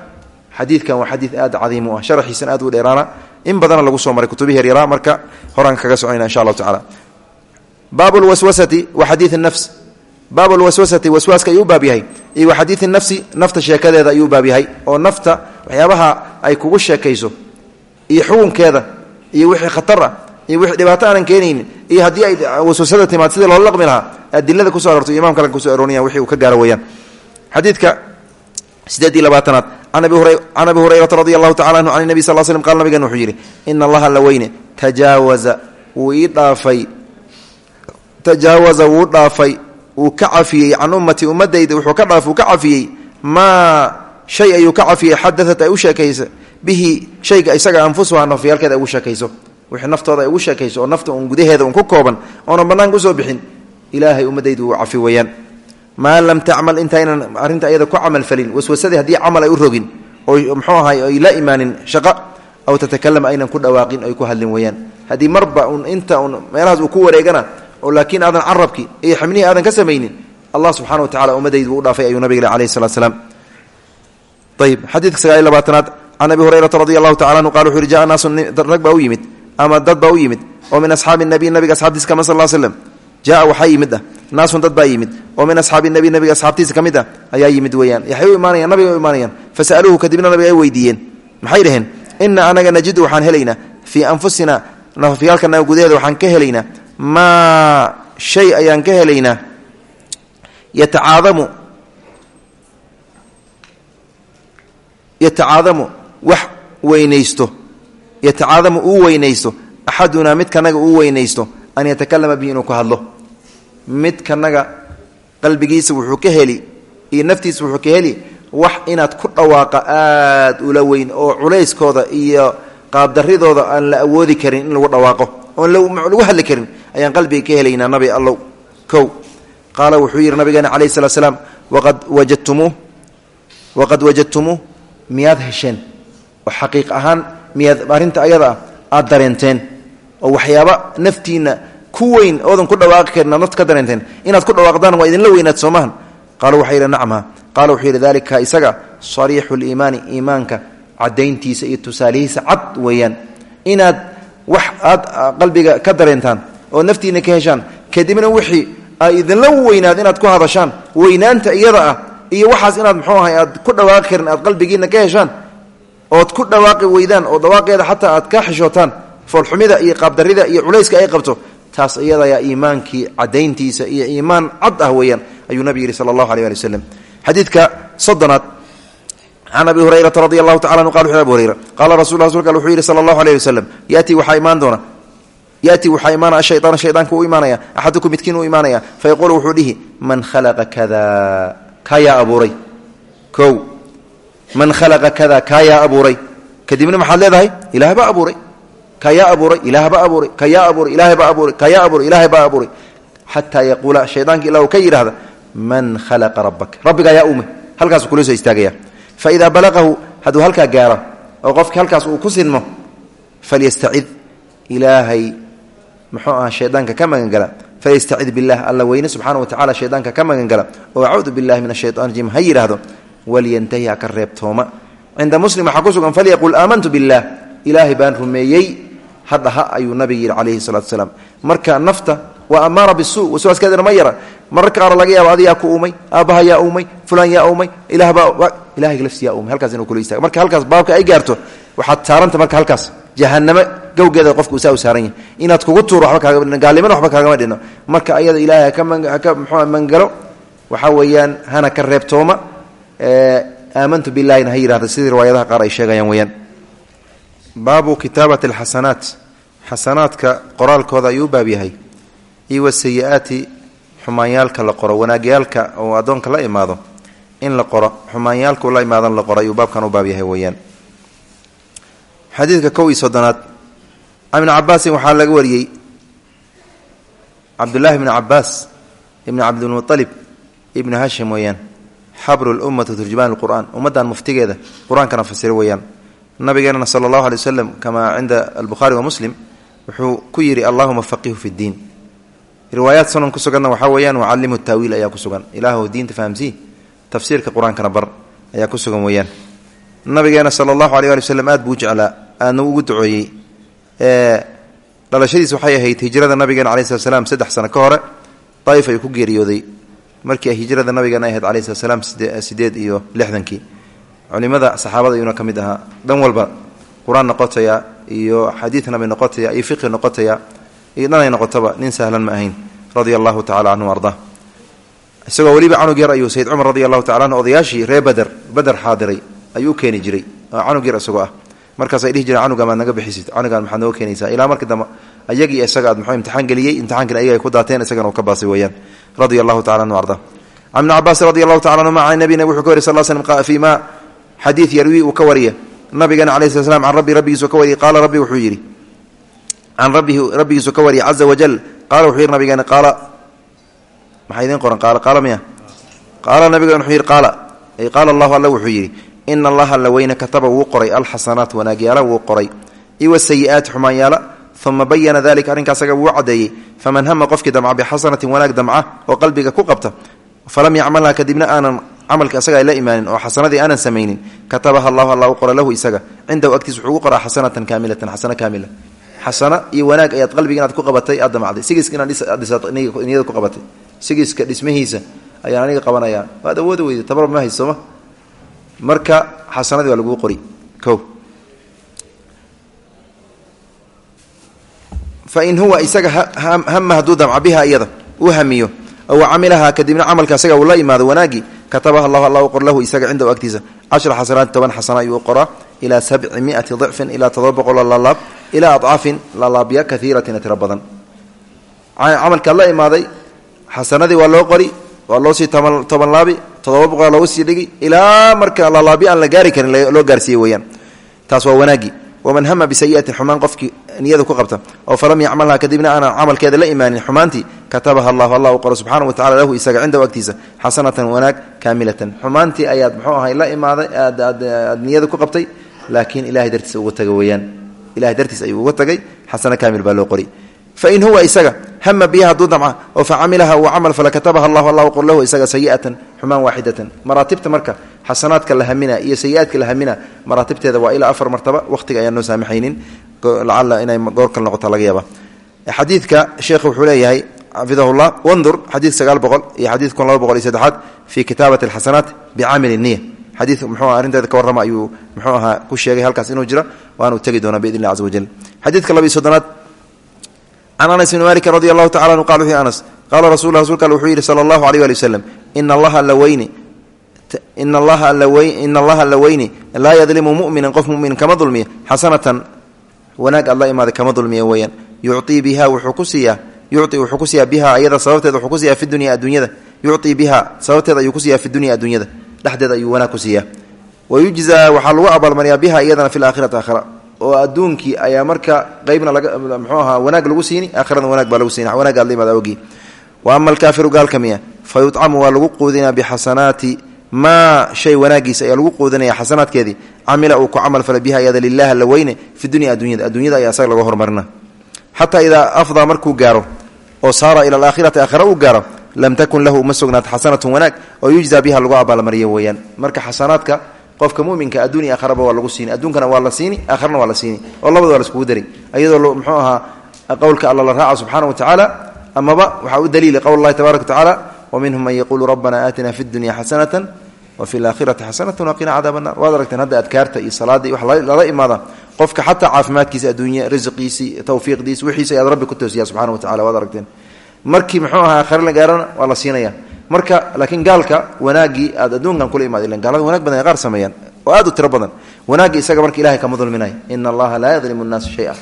xadiidkan waa xadiid aad cadiim u ah. Sharaxiisan aad u dheeraana in badana lagu soo maray kutubihi yaryaraa marka horaan kaga soconayna insha allahu tacala baab lwaswasati wa xadii nafs baab lwaswasati waswaaska ayuu baab yahay. Iyo wa xadiii nafsi nafta sheekadeeda ayuu baab yahay oo nafta waxyaabaha ay kugu sheekayso iyo xukunkeeda iyo wixii khatar ah iyo wixii dhibaato aanan keenaynin iyo haddii ay waswasada timaad sidii loola laqmi lahaa adilada kuso arorto imam kale kuso arooniya wixii uu ka gaaro weyaan xadiidka sideed iyo labaatanaad can abi hurayrata radi allahu tacala anhu can nebi sal slm qala nabigan wuxuu yidhi ina allaha la weyne tajaawaza wuu ii dhaafay wuu ka cafiyey can ummati ummadayda wuxuu ka dhaaf uu ka cafiyey. Maa shay ayuu ka cafiyey xadaat ay u sheekaysa. Bihi shayga isaga anfusuha nafyaalkeeda ay ugu sheekayso. Wixii naftooda ay ugu sheekayso oo nafta un gudaheeda un ku kooban oonan banaanka u soo bixin ilaahay ummadaydu uu cafi weyaan maa lam tacmal intaynan arrinta ayada ku camalfalin waswasadii haddii camal ay u rogin oo mxuu ahay ay la imaanin shaqo aw tatakalam aynan ku dhawaaqin ay ku hadlin weyaan haddii marba un inta un meelahaas uu ku wareegana oo laakiin aadan carabki iyo xibnihii aadan ka samaynin allah subxana wa tacala ummadaydu u dhaafay ayuu nabig alayh salat slaam ayib xadiidka sagaal iyo labaatanaad can abi hurayrata radi allahu tacala anhu qala wuxu yhi jaa naasu rag baa u yimid ama dad baa u yimid oo min asxaabi nabiy nabiga asxaabtiisa kama sal slm jaa waxaa yimid ah. Naasun dad baa yimid oo min asxaabi nabi nabiga asxaabtiisa ka mid ah ayaa yimid weyaan yaxay u imaanayaan nabiga u imaanayaan fasa'aluuhu kadibna nabiga maa shay ayaan ka helaynaa. Yatacaadamu yatacaadamu wax weynaysto. Yatacaadamu uu weynaysto. Axadunaa midkanaga uu weynaysto. An yatakalama bihi inuu ku hadlo. Midkanaga qalbigiisa wuxuu ka heli iyo naftiisa wuxuu ka heli wax inaad ku dhawaaqa aad ula weyn oo culayskooda iyo qaabdaridooda aan la awoodi karin in lagu dhawaaqo oon lagu hadli karin ayaan qalbiga ka helaynaa nabi allow. Kow qaala wuxuu yidhi nabigeena calayhi salatu slaam waqad wajadtumuuh waqad wajadtumuuh miyaad hesheen? Oo xaqiiq ahaan miyaad arrinta ayada ah aada dareenteen? Oo waxyaaba naftiinna ku weyn oodan ku dhawaaqi karin aad ka dareenteen. Inaad ku dhawaaqdaan waa idinla weynaad soomahan qaaluu waxay yidhi nacma qaala wuxuu yidhi dalika isaga sariixu liimaani iimaanka caddayntiisa iyo tusaalihiisa cad weeyaan. Inaad wax aad qalbiga ka dareentaan oo naftiina ka heshaan. Kadibna wixii ay idinla weynaad inaad ku hadashaan weynaanta iyada ah iyo waxaas inaad muxuu ahay aad ku dhawaaqi karin aad qalbigiina ka heshaan ood ku dhawaaqi weydaan oo dhawaaqeeda xataa aad ka xishootaan foolxumida iyo qaabdarida iyo culayska ay qabto taas iyadayaa iimaankii cadayntiisa iyo iimaan cad ah weeyaan ayuu nabig yihi sala allahu aleh ali waslem xadiidka soddonaad can abi hurayrata radi allahu tacala anu qala abu hurayra qaala rasul rasulka wuxuu yidhi sala allahu aleyh waslem doona yatii waxaa imaanaya shayaan shaydaanka u imaanaya axadukum midkiin u imaanaya. Fayaquulu wuxuu dhihi man khalaqa kada kayaa abuuray. Kow man khalaqa kada kayaa abuuray. Kadibna maxaad leedahay ilaah baa abuuray. Kayaa abuuray ilaah baa abuuray. Kayaa abuuray ilaahay baa abuuray. Kayaa abuuray ilaahay baa abuuray. Xataa yaquula shaydaanka ilaa uu ka yidhaahda man khalaqa rabbak. Rabbiga ayaa ume halkaasu kula soo istaagaya. Faidaa balaqahu hadduu halkaa gaaro oo qofki halkaas uu ku sinmo falyastacid. Ilaahay muxuu aha shaydaanka ka magangala falyastacid bilah alla weyne subxaana watacala shaydaanka ka magangala oo acuudu billahi min ashaytan rajim ha yidhaahdo walyantahi ha reebtooma. Cinda muslim waxaa ku sugan falyaqul aamantu billaah. Ilaahay baan rumeeyey. Hadhaha ayuu nabiga yidhi calayhi salatu salaam. Marka nafta waa amaara bisu waswaaskeedana ma yara. Mararka qaar laga yaabo adiyaa ku uumay aabbaha yaa uumay fulaan yaa uumay ilaahbaa ilahayga laftiyaa uumay halkaas inuu kula istaga marka halkaas baabka ay gaarto waxaad saaranta marka halkaas jahanamo gowgeeda qofka usaa u saaran yahay. Inaad kugu tuuro waba kaagama gaalnimana waxba kaagama dhino marka ayada ilaahay haka mangalo waxaa weeyaan hana ka reebtooma. Aamantu bilahina ha yihahda sidii riwaayadaha qaar ay sheegayaan weyaan baabu kitaabati alxasanaat. Xasanaadka qoraalkooda ayuu baab yahay. Iyo wasayi-aati xumaanyaalka la qoro. Wanaagyaalka oo addoonka la imaado. In la qoro xumaanyaalka la imaadan la qoro ayuu baabkan u baab yahay weyaan xadiidka kow iyo soddonaad can ibni cabaasin waxaa laga wariyey. Cabdullaahi bni cabaas ibni cabdilmualib ibni hashim weeyaan. Xabru lummati turjumaan lqur'aan ummaddan muftigeeda qur'aankana fasira weeyaan. Nabigeenana sala allahu alay waslem kamaa cinda albukhaari wa muslim wuxuu ku yidhi allahuma faqihu fi ddiin riwaayaad sunan ku suganna waxaa weeyaan wacallimhu taawiil ayaa ku sugan. Ilaahu diinta fahamsii tafsiirka qur'aankana bar ayaa ku sugan weeyaan. Nabigeena sala allahu waslem aad buu u jeclaa ugu duceeyey dhalashadiis waxay ahayd hijrada nabigeena alai slat slam saddex sano ka hore daif ayuu ku geeriyooday. Markii hijrada nabigeena ahayd alai slat slaam sideed iyo lixdankii. Culimada saxaabada ayuuna ka mid ahaa. Dhan walba qur'aan noqotaya iyo xadiid nabi noqotaya iyo fiqhi noqotaya iyo dhanay noqotaba nin sahlan ma ahayn radia allahu tacala canhu arda isagoo weliba canug yar ayuu sayid cumar radi allahu tacala anhu odayaashii reer bader bader xaadiray ayuu keeni jiray. Canug yar isagoo ah markaasay dhihi jireen canuga maad naga bixisid. Canugaan maxaad nooga keenaysaa? Ilaa marka dambe ayagii isaga aad muxuu imtixaan geliyey. Imtixaankiina ayaga ay ku daateen isagana uu ka baasay weeyaan. Radia allahu tacala anhu arda. Can ibni cabaas radi allahu tacala anhuma can nabina wuxuu ka wariy sal slm fii ma xadiid yarwi uu ka wariya nabigeena alayh slat slam can rabbi rabbigiisu ka wariyay qaala rabbi wuxuu yidhi can rabbihi rabbigiisu ka wariyay caza wajal qaala wuxuu yidhi nabigeena qaala. Maxaa idiin qoran? Qaala qaala miya. Qaala nabigeena wuxuu yidhi qaala. Ay qaala allahu alla wuxuu yidhi ina allaha alla weyne kataba wuu qoray. Alxasanaat wanaagyaala wuu qoray. Iwa sayi'aati xumaanyaala uma bayana dalika arrinka asaga wuu caddeeyey. Faman hama qofkii damca bixasanatin wanaag damca oo qalbiga ku qabta falam yacmalha kadibna aanan camalka asaga ay la imaanin oo xasanadii aanan samaynin katabaha allahu alla u qora lahu isaga. Cindahu agtiis wuxuu ugu qoraa xasanatan kaamilatan xasano kaamila. Xasano iyo wanaag ayaad qalbiga inaad ku qabatay aad damacday sigiiska inaad ku qabatay. Sigiiska dhismihiisa ayaan aniga qabanayaa. Waad awooda weyda tabar ma haysooma marka xasanadii waa laguu qori. O fain huwa isaga hama hadduu damca biha iyada uu hamiyo ow camilaha kadibna camalka isaga uu imaado wanaagii katabaha allahu alla qor lahu isaga cindahu agtiisa cashra xasanaat toban xasana ayuu qoraa ilaa sabci miati dicfin ilaa todoba boqoloo lalaab ilaa adcaafin lalaabya kaiiratina tiro badan. Camalkaad la imaaday xasanadii waa loo qori waa loo sii toban laabi todoba boqol loogu sii dhigi ilaa marka lalaabyo aan la gaari karin loo gaarsiiye weyaan taas waa wanaagii waman hama bisayi'atin xumaan qofkii niyada ku qabta oo falam yacmalha kadibna aanan camalkeeda la imaanin xumaantii katabaha allahu allah u qoro subxana wa tacala lahu isaga cindahu agtiisa xasanatan wanaag kaamilatan. Xumaantii ayaad muxuu ahay la imaaday aad niyada ku qabtay laakiin ilahay dartiis uga taga weyaan ilahay dartiis hama biha hadduu damca oo facamilaha uu camal fala katabaha allahu allah qor lahu isaga sayi'atan xumaan waaxidatan. Maraatibta marka xasanaadka la hamina iyo sayi-aadka la hamina maraatibteeda waa ilaa afar martaba waqtiga ayaan noo saamaxaynin. Lacala inay goor kale noqota laga yaaba xadiidka sheekh wuxuu leeyahay xafidahullah wandur xadiid sagaal boqol iyo xadiid kun laba boqol iyo saddexaad fii kitaabati alxasanaat bicamili niya xadiid muxuu arrinteeda ka warrama ayuu muxuu ahaa ku sheegay halkaas inuu jira waanuu tegi doonaa biidn illah caza wajal. Xadiidka laba iyo soddonaad can anas bni maliki radi allahu tacala anu qal wuxuu anas qaala rasul rasulka al wuxuu yidhi sala allahu aleyh ali waslem ina allaha alla weyni ina allaha ina allaha alla weyni laa yadlimu mu'minan qof mumin kama dulmiya xasanatan wanaag aad la imaaday kama dulmiya weeyaan yucii biha wuxuu ku siiyaa yuci wuxuu ku siiyaa biha ayada sababteeda wuxuu ku siiyaa fi dunya adduunyada yucii biha sababteeda ayuu ku siiyaa fi dunya adduunyada dhexdeeda ayuu wanaag oo adduunkii ayaa marka qeybna mxuu ahaa wanaag lagu siini aakhirana wanaag baa lagu siini. Wanaag aad la ogii wa ama alkaafiru gaalka miya. Fa waa lagu quudinaa bixasanaati. Maa shay wanaagiisa ayaa lagu quudinaya xasanaadkeedii. Camila uu ku camal fala biha iyada lilah alla weyne fi dunya addunyada adduunyada ayaa isaga laga hormarina. Xataa idaa afdaa markuu gaaro oo saara ila alaakhirati aakhira uu gaaro lam takun lahu uma sugnaat xasanatun wanaag oo yujzaa biha lagu abaalmariyo weeyaan. Marka xasanaadka qofka muminka adduuniya aakhraba waa lagu siini. Adduunkana waa la siini aakhrana waa la siini. Oo labada waa laiskugu daray iyadoo muxuu ahaa qowlka alla la raaca subxaana watacaala amaba waxaa u daliila qowl allahi tabaraka watacaala wa man yaquulu rabbana aatina fi dunya xasanata wa laakhirati xasanata waqina cadaab anar waad aragteen hadda adkaarta iyo salaada iyo wa lala imaada qofka xataa caafimaadkiisa adduunya risiqiisii tawfiiqdiisa wixiisa ayaad rabbi ku toosiya subxana wa waad aragteen. Markii muxuu ahaa aakhre la gaarana waa la siinaya marka laakiin gaalka wanaaggii aad adduunkan kula imaad ilan gaalada wanag badan ay qaar sameeyaan oo aad u tiro badan wanaagga isaga marka ilahay kama dulminaya ina allaha laa yadlimu nnaasa shaya.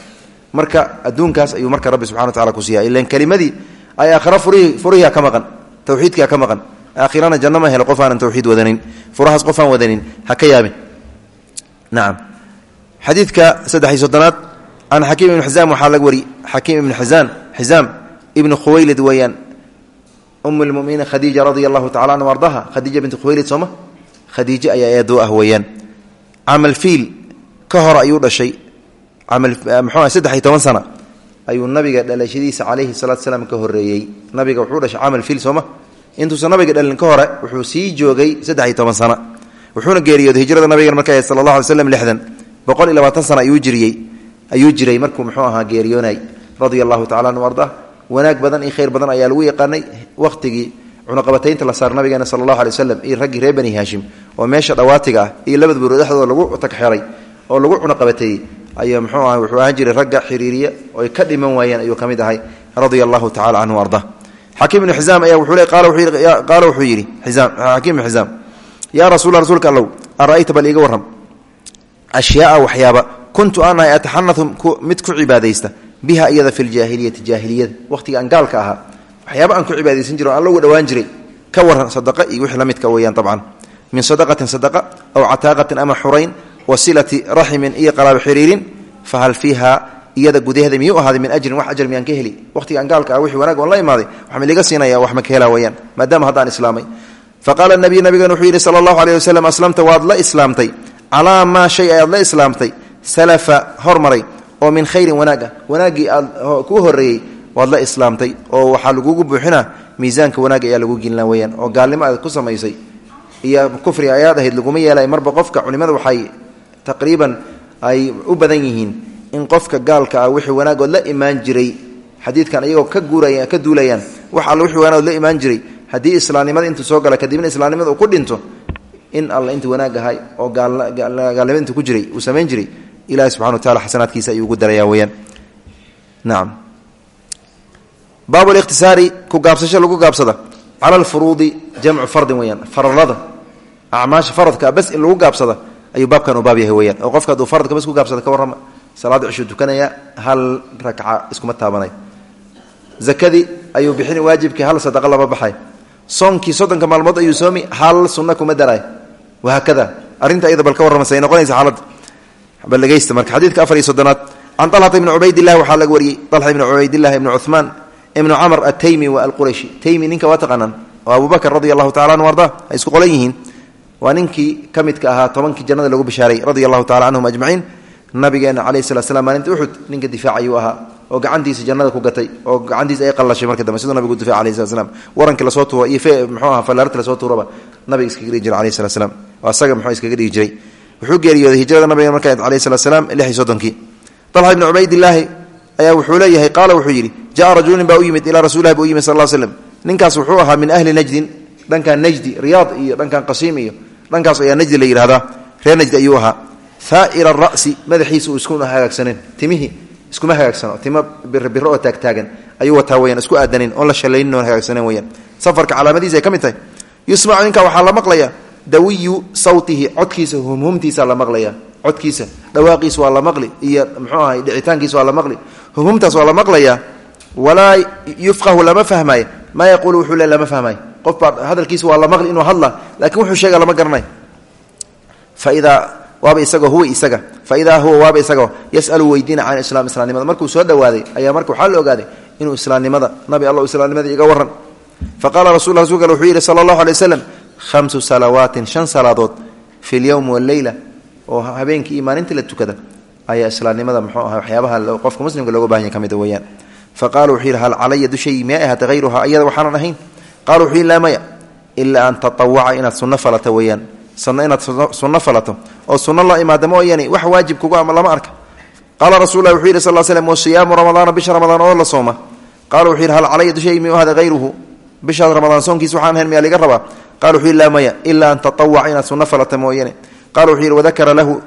Marka adduunkaas ayuu marka rabbi subxana wa tacala ku siiya ilan kelimadii ay aakhira furihii furihiia ka maqan tawxiidkia ka maqan aakhirana janno ma helo qof aanan tawxiid wadanin furahaas qof aan wadanin ha ka yaabin. Nacam xadiidka saddex-iyo soddonaad can xakiim ibni xisaam waxaa laga wari xakiim ibni xisaan xisaam ibni khuwaylid weeyaan um lmuminiin khadiija radia allahu tacala anhu ardaha. Khadiija binti khuwaylid sooma khadiijo ayaa eedoo ah weeyaan. Camal fiil ka hor ayuu dhashay. Mxuu saddex iyo toban sana ayuu nabiga dhalashadiisa calayhi salaatu salaam ka horeeyey nabiga wuxuu dhashay camal fiil sooma intuusan nabiga dhalin ka hore wuxuu sii joogay saddex iyo toban sana. Wuxuuna geeriyooday hijrada nabigan marka sala allah alay slam lixdan boqol iyo labaatan sana ayuu jiriyey. Ayuu jiray markuu muxuu ahaa wanaag badan iyo khayr badan ayaa lagu yaqaanay wakhtigii cunaqabataynta la saar nabigeena sala allahu alay waslem iyo raggii reer bani haashim. Oo meesha dhawaatiga ah iyo labada buuro dhexdooda lagu tagxeray oo lagu cunaqabateeyey ayaa muxuu aha wuxuu ahaan jiray ragga xiriiriya oy ka dhiman waayeen ayuu ka mid ahay radia allahu tacala canhu arda. Xakiim ibnu xisaam ayaa wuxuu le qaala wuxuu yidhi xakiim ibnu xisaam yaa rasuula rasuulka allow ara'ayta bal iiga warram? Ashyaaa waxyaaba kuntu aan ahay mid ku cibaadaysta biha iyada fi ljaahiliyati jaahiliyada waqhtiga aan gaalka ahaa waxyaaba aan ku cibaadaysan jiro aan logu dhowaan jiray ka waran sadaqa iyo wixii la midka weeyaan tabcan min sadaqatin sadaqa aw cataaqatin ama xurayn wa raximin iyo qaraabo xiriirin fahal fiiha iyada gudaheeda miyuu ahaaday min ajrin wax ajar miyaan ka heli? Waqhtiga aan gaalka ah wixii wanaag oon la imaaday wax ma liga siinaya wax ma ka hela weyaan maadaama haddaan islaamay. Faqaala nabiy nabigan wuxuu yidhi sala allahu aleyh waslem aslamta waad la islaamtay. Calaa maa shay ayaad la islaamtay. Salafa oo min khayrin wanaag ah wanaaggii aad kuu horreeyey waad la islaamtay oo waxaa lagugu buuxinaa miisaanka wanaag ayaa lagu gelinaa weyaan oo gaalnimo ku samaysay iyo kufri ayaad ahayd laguma yeelay. Marba qofka culimada waxay taqriiban ay u badan yihiin in qofka gaalka ah wixii wanaagood la imaan jiray xadiidkan iyagoo ka guuraya ka duulayaan wax alle wixii wanaagood la imaan jiray haddii islaamnimada intuu soo gala kadibna islaamnimada ku dhinto in alla intii wanaag ahay oo gaalnimada ku jiray uu samayn jiray ilahi subxana wa tacala xasanaadkiisa ayuu ugu daraya weyaan nacam baabu likhtisaari ku gaabsasho lagu gaabsada. Cala alfuruudi jamcu fardin weyaan faralada acmaasha faradka bas in lagu gaabsada ayuu baabkan u baab yahay weyaan oo qofka hadduu faradka bas ku gaabsada ka warrama salaadda cishuu tukanaya hal rakca iskuma taabanay. Zakadii ayuu bixin waajibkii hal sadaqa lama baxay. Soonkii soddonka maalmood ayuu soomi hal sunna kuma daray. Wahaakada arrinta iyada bal ka warrama say noqonaysa xaaladda bal dhegeysta marka xadiidka afar iyo soddonaad can talxata ibni cubaydillahi waxaa laga wariyey talxa ibni cubaydillahi ibni cuhmaan ibnu camr ataymi wa alqurashi taymi ninka waa taqaanaan oo abubakr radi allahu tacala anhu arda ay isku qolan yihiin. Waa ninkii ka midka ahaa tobankii jannada lagu bishaaray radia allahu tacala canhum ajmaciin. Nabigeena calayh salat oo gacantiisa jannada ku gatay oo gacantiisa ay qallashay marka dambe siduu nabigu difaac alayh slat slam warankii la soo tuuro iyo mxuu aha fallaarta la soo tuuraba nabiga iskaga dhigi jiray alayh salat muxuu iskaga dhigi wuxuu geeriyooday hijrada nabiga marka alayh salat slaam lix iyo soddonkii. Talxa ibni cubaydillaahi ayaa wuxuu leeyahay qaala wuxuu yidhi jaa rajulin baa u yimid ilaa rasulilah buu yimid sal l slem ninkaas wuxuu ahaa min ahli najdin dhankan najdi riyaad iyo dhankan qasiim iyo dhankaas ayaa najdi la yidhahdaa reer najdi ayuu ahaa. Haaira ra'si madaxiisa uu iskuna hagaagsanen timihii iskuma hagaagsano. Timo birobiro oo taagtaagan. Ayuu wataa weyaan isku aadanin oon la shalaynin oon hagaagsanen weyaan safarka calaamadiisa ay ka tahay. Yusmacu ninka waxaa la maqlaya dawiyu sawtihi codkiisa humhumtiisa la maqlaya codkiisa dhawaaqiis waa la maqli iyo mxuu ahay dhicitaankiisa waa la maqli humhumtaas waa la maqlayaa. Walaa yufqahu lama fahmaayo maa yaquulu wuxuu le lama fahmaayo qof baa hadalkiisa waa la maqli inuu hadla laakiin wuxuu sheega lama garanay faidaa waaba isagoo huwa isaga. Faidaa huwa waaba isagoo yasalu weydiina can islaam islaamnimada. Markuu soo dhawaaday ayaa marka waxaa ogaaday inuu islaamnimada nabi alla islaamnimada iga waran faqala rasul rasulka wuxuu yidhi sala allahu alay waslem hamsu salawaatin shan salaadood fi lyowmi walleyla oo habeenkii iyo maalintii la tukada ayaa islaamnimada muxuu aha waxyaabaha qofka muslimka looga bahanya ka mida weyaan faqala wuxuu yidhi hal calaya dushay miyay ahaatay hayruhaa ayada waxaanan ahayn? Qala wuxuu yidhi laa maya ilaa an tatawaca inaad sunno falato weeyaan. Sunno inaad sunno falato oo sunno la imaada mooyani wax waajib kugu ama lama arka. Qaala rasul lah wuxuu yidhi sal slm wasiyaamu ramadaana bisha ramadaan oo la sooma. Qaala wuxuu bishaas ramadaan soonkiisa waxaan ahayn miyaa liga rabaa qala wuxuu yidhi laa maya ilaa an tatawac inaad sunno mooyane. Qala wuxuu yidhi wadakara lahu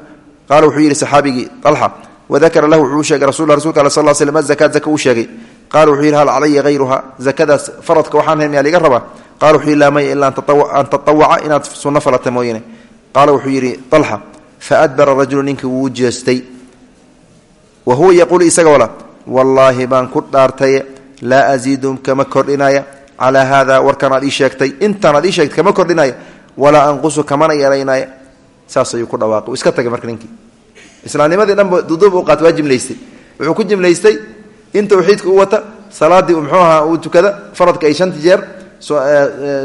qaala wuxuu yidhi saxaabigii alxa wadakara lahu wuxuu sheegay rasul rasulka al sal slm azakaat zaka uu sheegay. Qala wuxuu yidhi hal calaya hayruha zakadaas faradka waxaan ahayn miyaa liga rabaa qala wuxuu yidhi laa maya ilaa an tatawaca inaad sunno mooyane. Qaala wuxuu yidhi alxa faadbara rajulu ninkii wuu jeestay. Wa huwa yaquulu isaga wala wallaahi baan ku dhaartaye laa asiidu kama kordhinaya calaa haada warkan aad ii sheegtay intaan aad ii sheegtay kama kordhinaya walaa anqusu kamana yeelaynaya saas ayuu ku dhawaaqay iska tagay marka ninkii islaamnimadii dhanba duduub u qaat waa jimlaystay wuxuu ku jimlaystay in tawxiidka u wata salaadii muxuu ahaa uu tukada faradka ay shanti jeer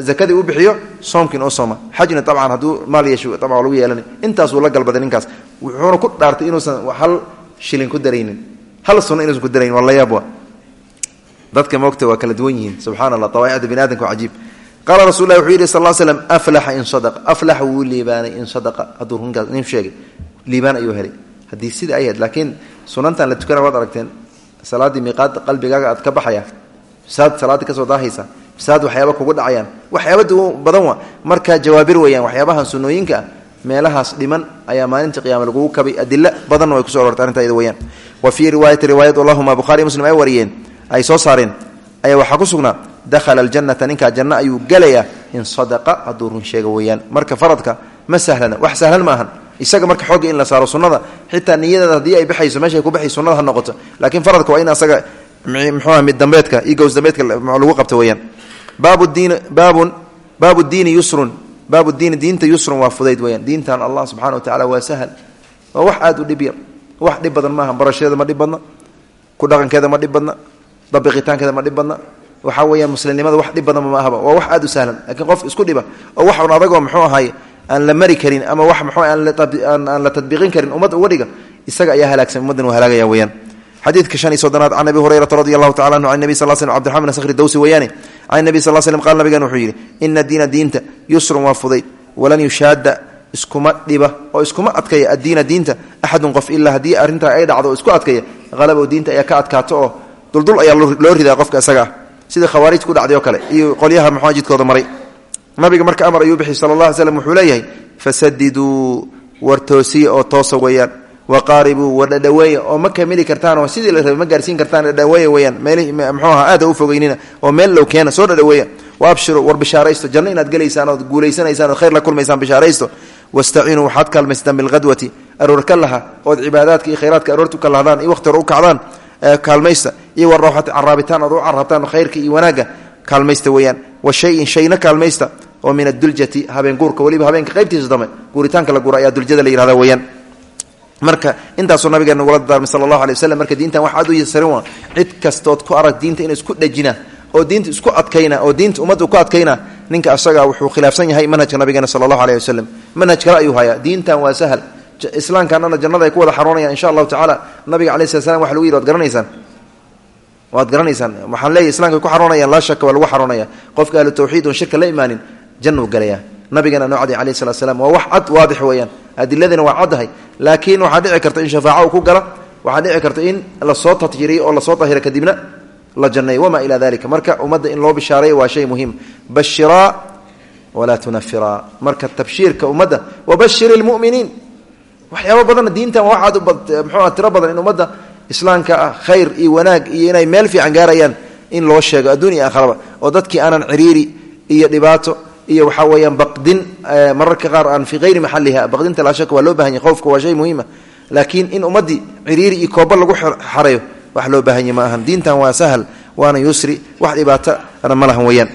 zakadii u bixiyo soomkiin oo sooma xajna abcan hadduu maal yeesho aba lagu yeelana intaasuu la galbaday ninkaas wuxuuna ku dhaartay inuusan hal shilin ku daraynin hal sunno inuusan ku daraynin waa la yaab dadka moogta waa kala duwan yihiin. Subxana allah dawaa'icda bini waa cajiib. Qaala rasul lah wuxuu yidhi sal l slam aflaxa in sadaqa. Aflaxa wuu liibaanay in sadaqa. Hadduu runkaas nin sheegay liibaan ayuu helay. Haddii sida ay ahayd laakiin sunantan la tukana waad aragteen salaaddii miiqaad qalbigaaga aad ka baxaya saad salaaddii ka soo daahaysa saad waxyaaba kugu dhacayaan waxyaaba badan wa markaa jawaabir weyaan waxyaabahan sunooyinka ah meelahaas dhiman ayaa maalinta qiyama lagugu kabay. Adilo badanna way kuso arortay arrinta iyada weyaan wa fii riwaayati riwaayad allahuma bukhari muslim ay wariyeen ay soo saareen. Ayaa waxaa ku sugnaa dakhala aljannata ninkaa janno ayuu gelayaa in sadaqa hadduu run sheega weeyaan. Marka faradka ma sahlana wax sahlan ma isaga marka xooga in la saaro sunnada xitaa niyadada haddii ay baxayso meeshay ku baxay sunnada noqoto. Laakiin faradka waa in asaga muxuuha mid dambeedka iyo gows dambeedka lagu qabto weeyaan. Baabu diin baabun baabu diini yusrun diinta yusrun waa fudayd weyaan diintan allah subxana wa tacala waa sahal. Waa wax aada u badan maaha barashadeeda ma dhib ku dhaqankeeda ma dhib dabiqitaankeeda ma dhib badna? Waxaa weeyaan muslimnimada wax dhib badanba ma ahaba. Waa wax aada u sahlan laakiin qof isku dhiba oo wax un adagoo muxuu ahaay aan la mari karin ama wax mxuu aan la tadbiiqin karin ummad uga dhiga isaga ayaa halaagsan ummaddan waa halaagaya weyaan xadiidka shan iyo soddonaad can abi hurayrata radi allahu tacala anhu can nebi sal slm cbdiraxman skhri dawsi weeyaane can nebi sal slm qaal nabigan wuxuu yidhi ina diina diinta yusrun waa fudayd walan yushaada iskuma dhiba oo iskuma adkaya addiina diinta axadun qof ilaa haddii arrintaa ay dhacdo oo isku adkaya halabow diinta ayaa ka adkaato oo duldul ayaa loo ridaa qofka isaga ah sida khawaarij ku dhacday oo kale iyo qolyaha jidkooda maray. Nabiga marka amar ayuu bixi sala allah alay slam wuxuu leeyahay fasadiduu war toosiya oo toosa weeyaan waqaaribuu war dhadhaweeya oo ma kamili kartaanoo sidii la rabay ma gaarsiin kartaan dhadhaweeya weyaan mxuu aha aada u fogeynina oo meel low keena soo dhadhaweeya. Wa abshiru war bishaaraysto janno inaad gelaysaan ood guulaysanaysaan ood khayr la kulmaysaan bishaaraysto. Wastaciinuu waxaad kaalmaysataan bilqadwati aroor ka laha ood cibaadaadka iyo khayraadka aroorta u kalahdaan iyo waqti hore u kacdaan kaalmaysta iyo warawxati caraabitaan ood u carabtaan iyo wanaagga kaalmaysta weeyaan. Wa shayin shayna kaalmaysta oo min aduljati habeen guurka weliba habeenka qaybtiisa dambe guuritaanka la guura ayaa duljada la yihahda weeyaan. Marka intaasuu nabigeena nagula dardaarmay sala allahu alay waslem marka diintan wax aad u yasarin waa cid kastood ku arag diinta inuu isku dhajina oo diinta isku adkayna oo diinta ummadda ku adkayna ninka asaga wuxuu khilaafsan yahay manhajka nabigeena sala allahu aleyh waslem ayuu hayaa diintan waa sahal islaamkaanana jannada ay ku wada xaroonayaan insha allahu tacala nabiga alai slat slam waxa lagu yidhi waad garanaysaan? Waxaan leeyahy islamka ku xaroonayaan laa shaka waa xaroonaya. Qofka ahlu tawxiid oon shirka la imaanin jannuu galaya nabigeena noocdi alayh salat waa wax cad waadix weeyaan. Adiladina waa caddahay laakiin waxaa dhici karta in shafaaco uu ku gala waxaa dhici karta in la soo tatjiriyo oo la soo tahira kadibna la janneeyo wamaa ilaa dalika marka ummadda in loo bishaareeyo waa shay muhiim. Bashiraa walaa tunafiraa marka tabshiirka ummadda wabashir ilmuminiin waxyaaba badanna diintan waa waxaad mxuua tiro badan in ummadda islaamka ah khayr iyo wanaag iyo inay meel fiican gaarayaan in loo sheego adduun iyo aakharaba oo dadkii aanan ciriiri iyo dhibaato iyo waxaa weeyaan baqdin mararka qaar aan fii hayri maxaliha baqdinta laa shaka waa loo baahan yahy qofka waa shay muhiima laakiin in ummaddii ciriiri iyo kooba lagu xarayo wax loo baahan yahy ma ahan. Diintan waa sahal waana yusri wax dhibaatana ma lahan weeyaan.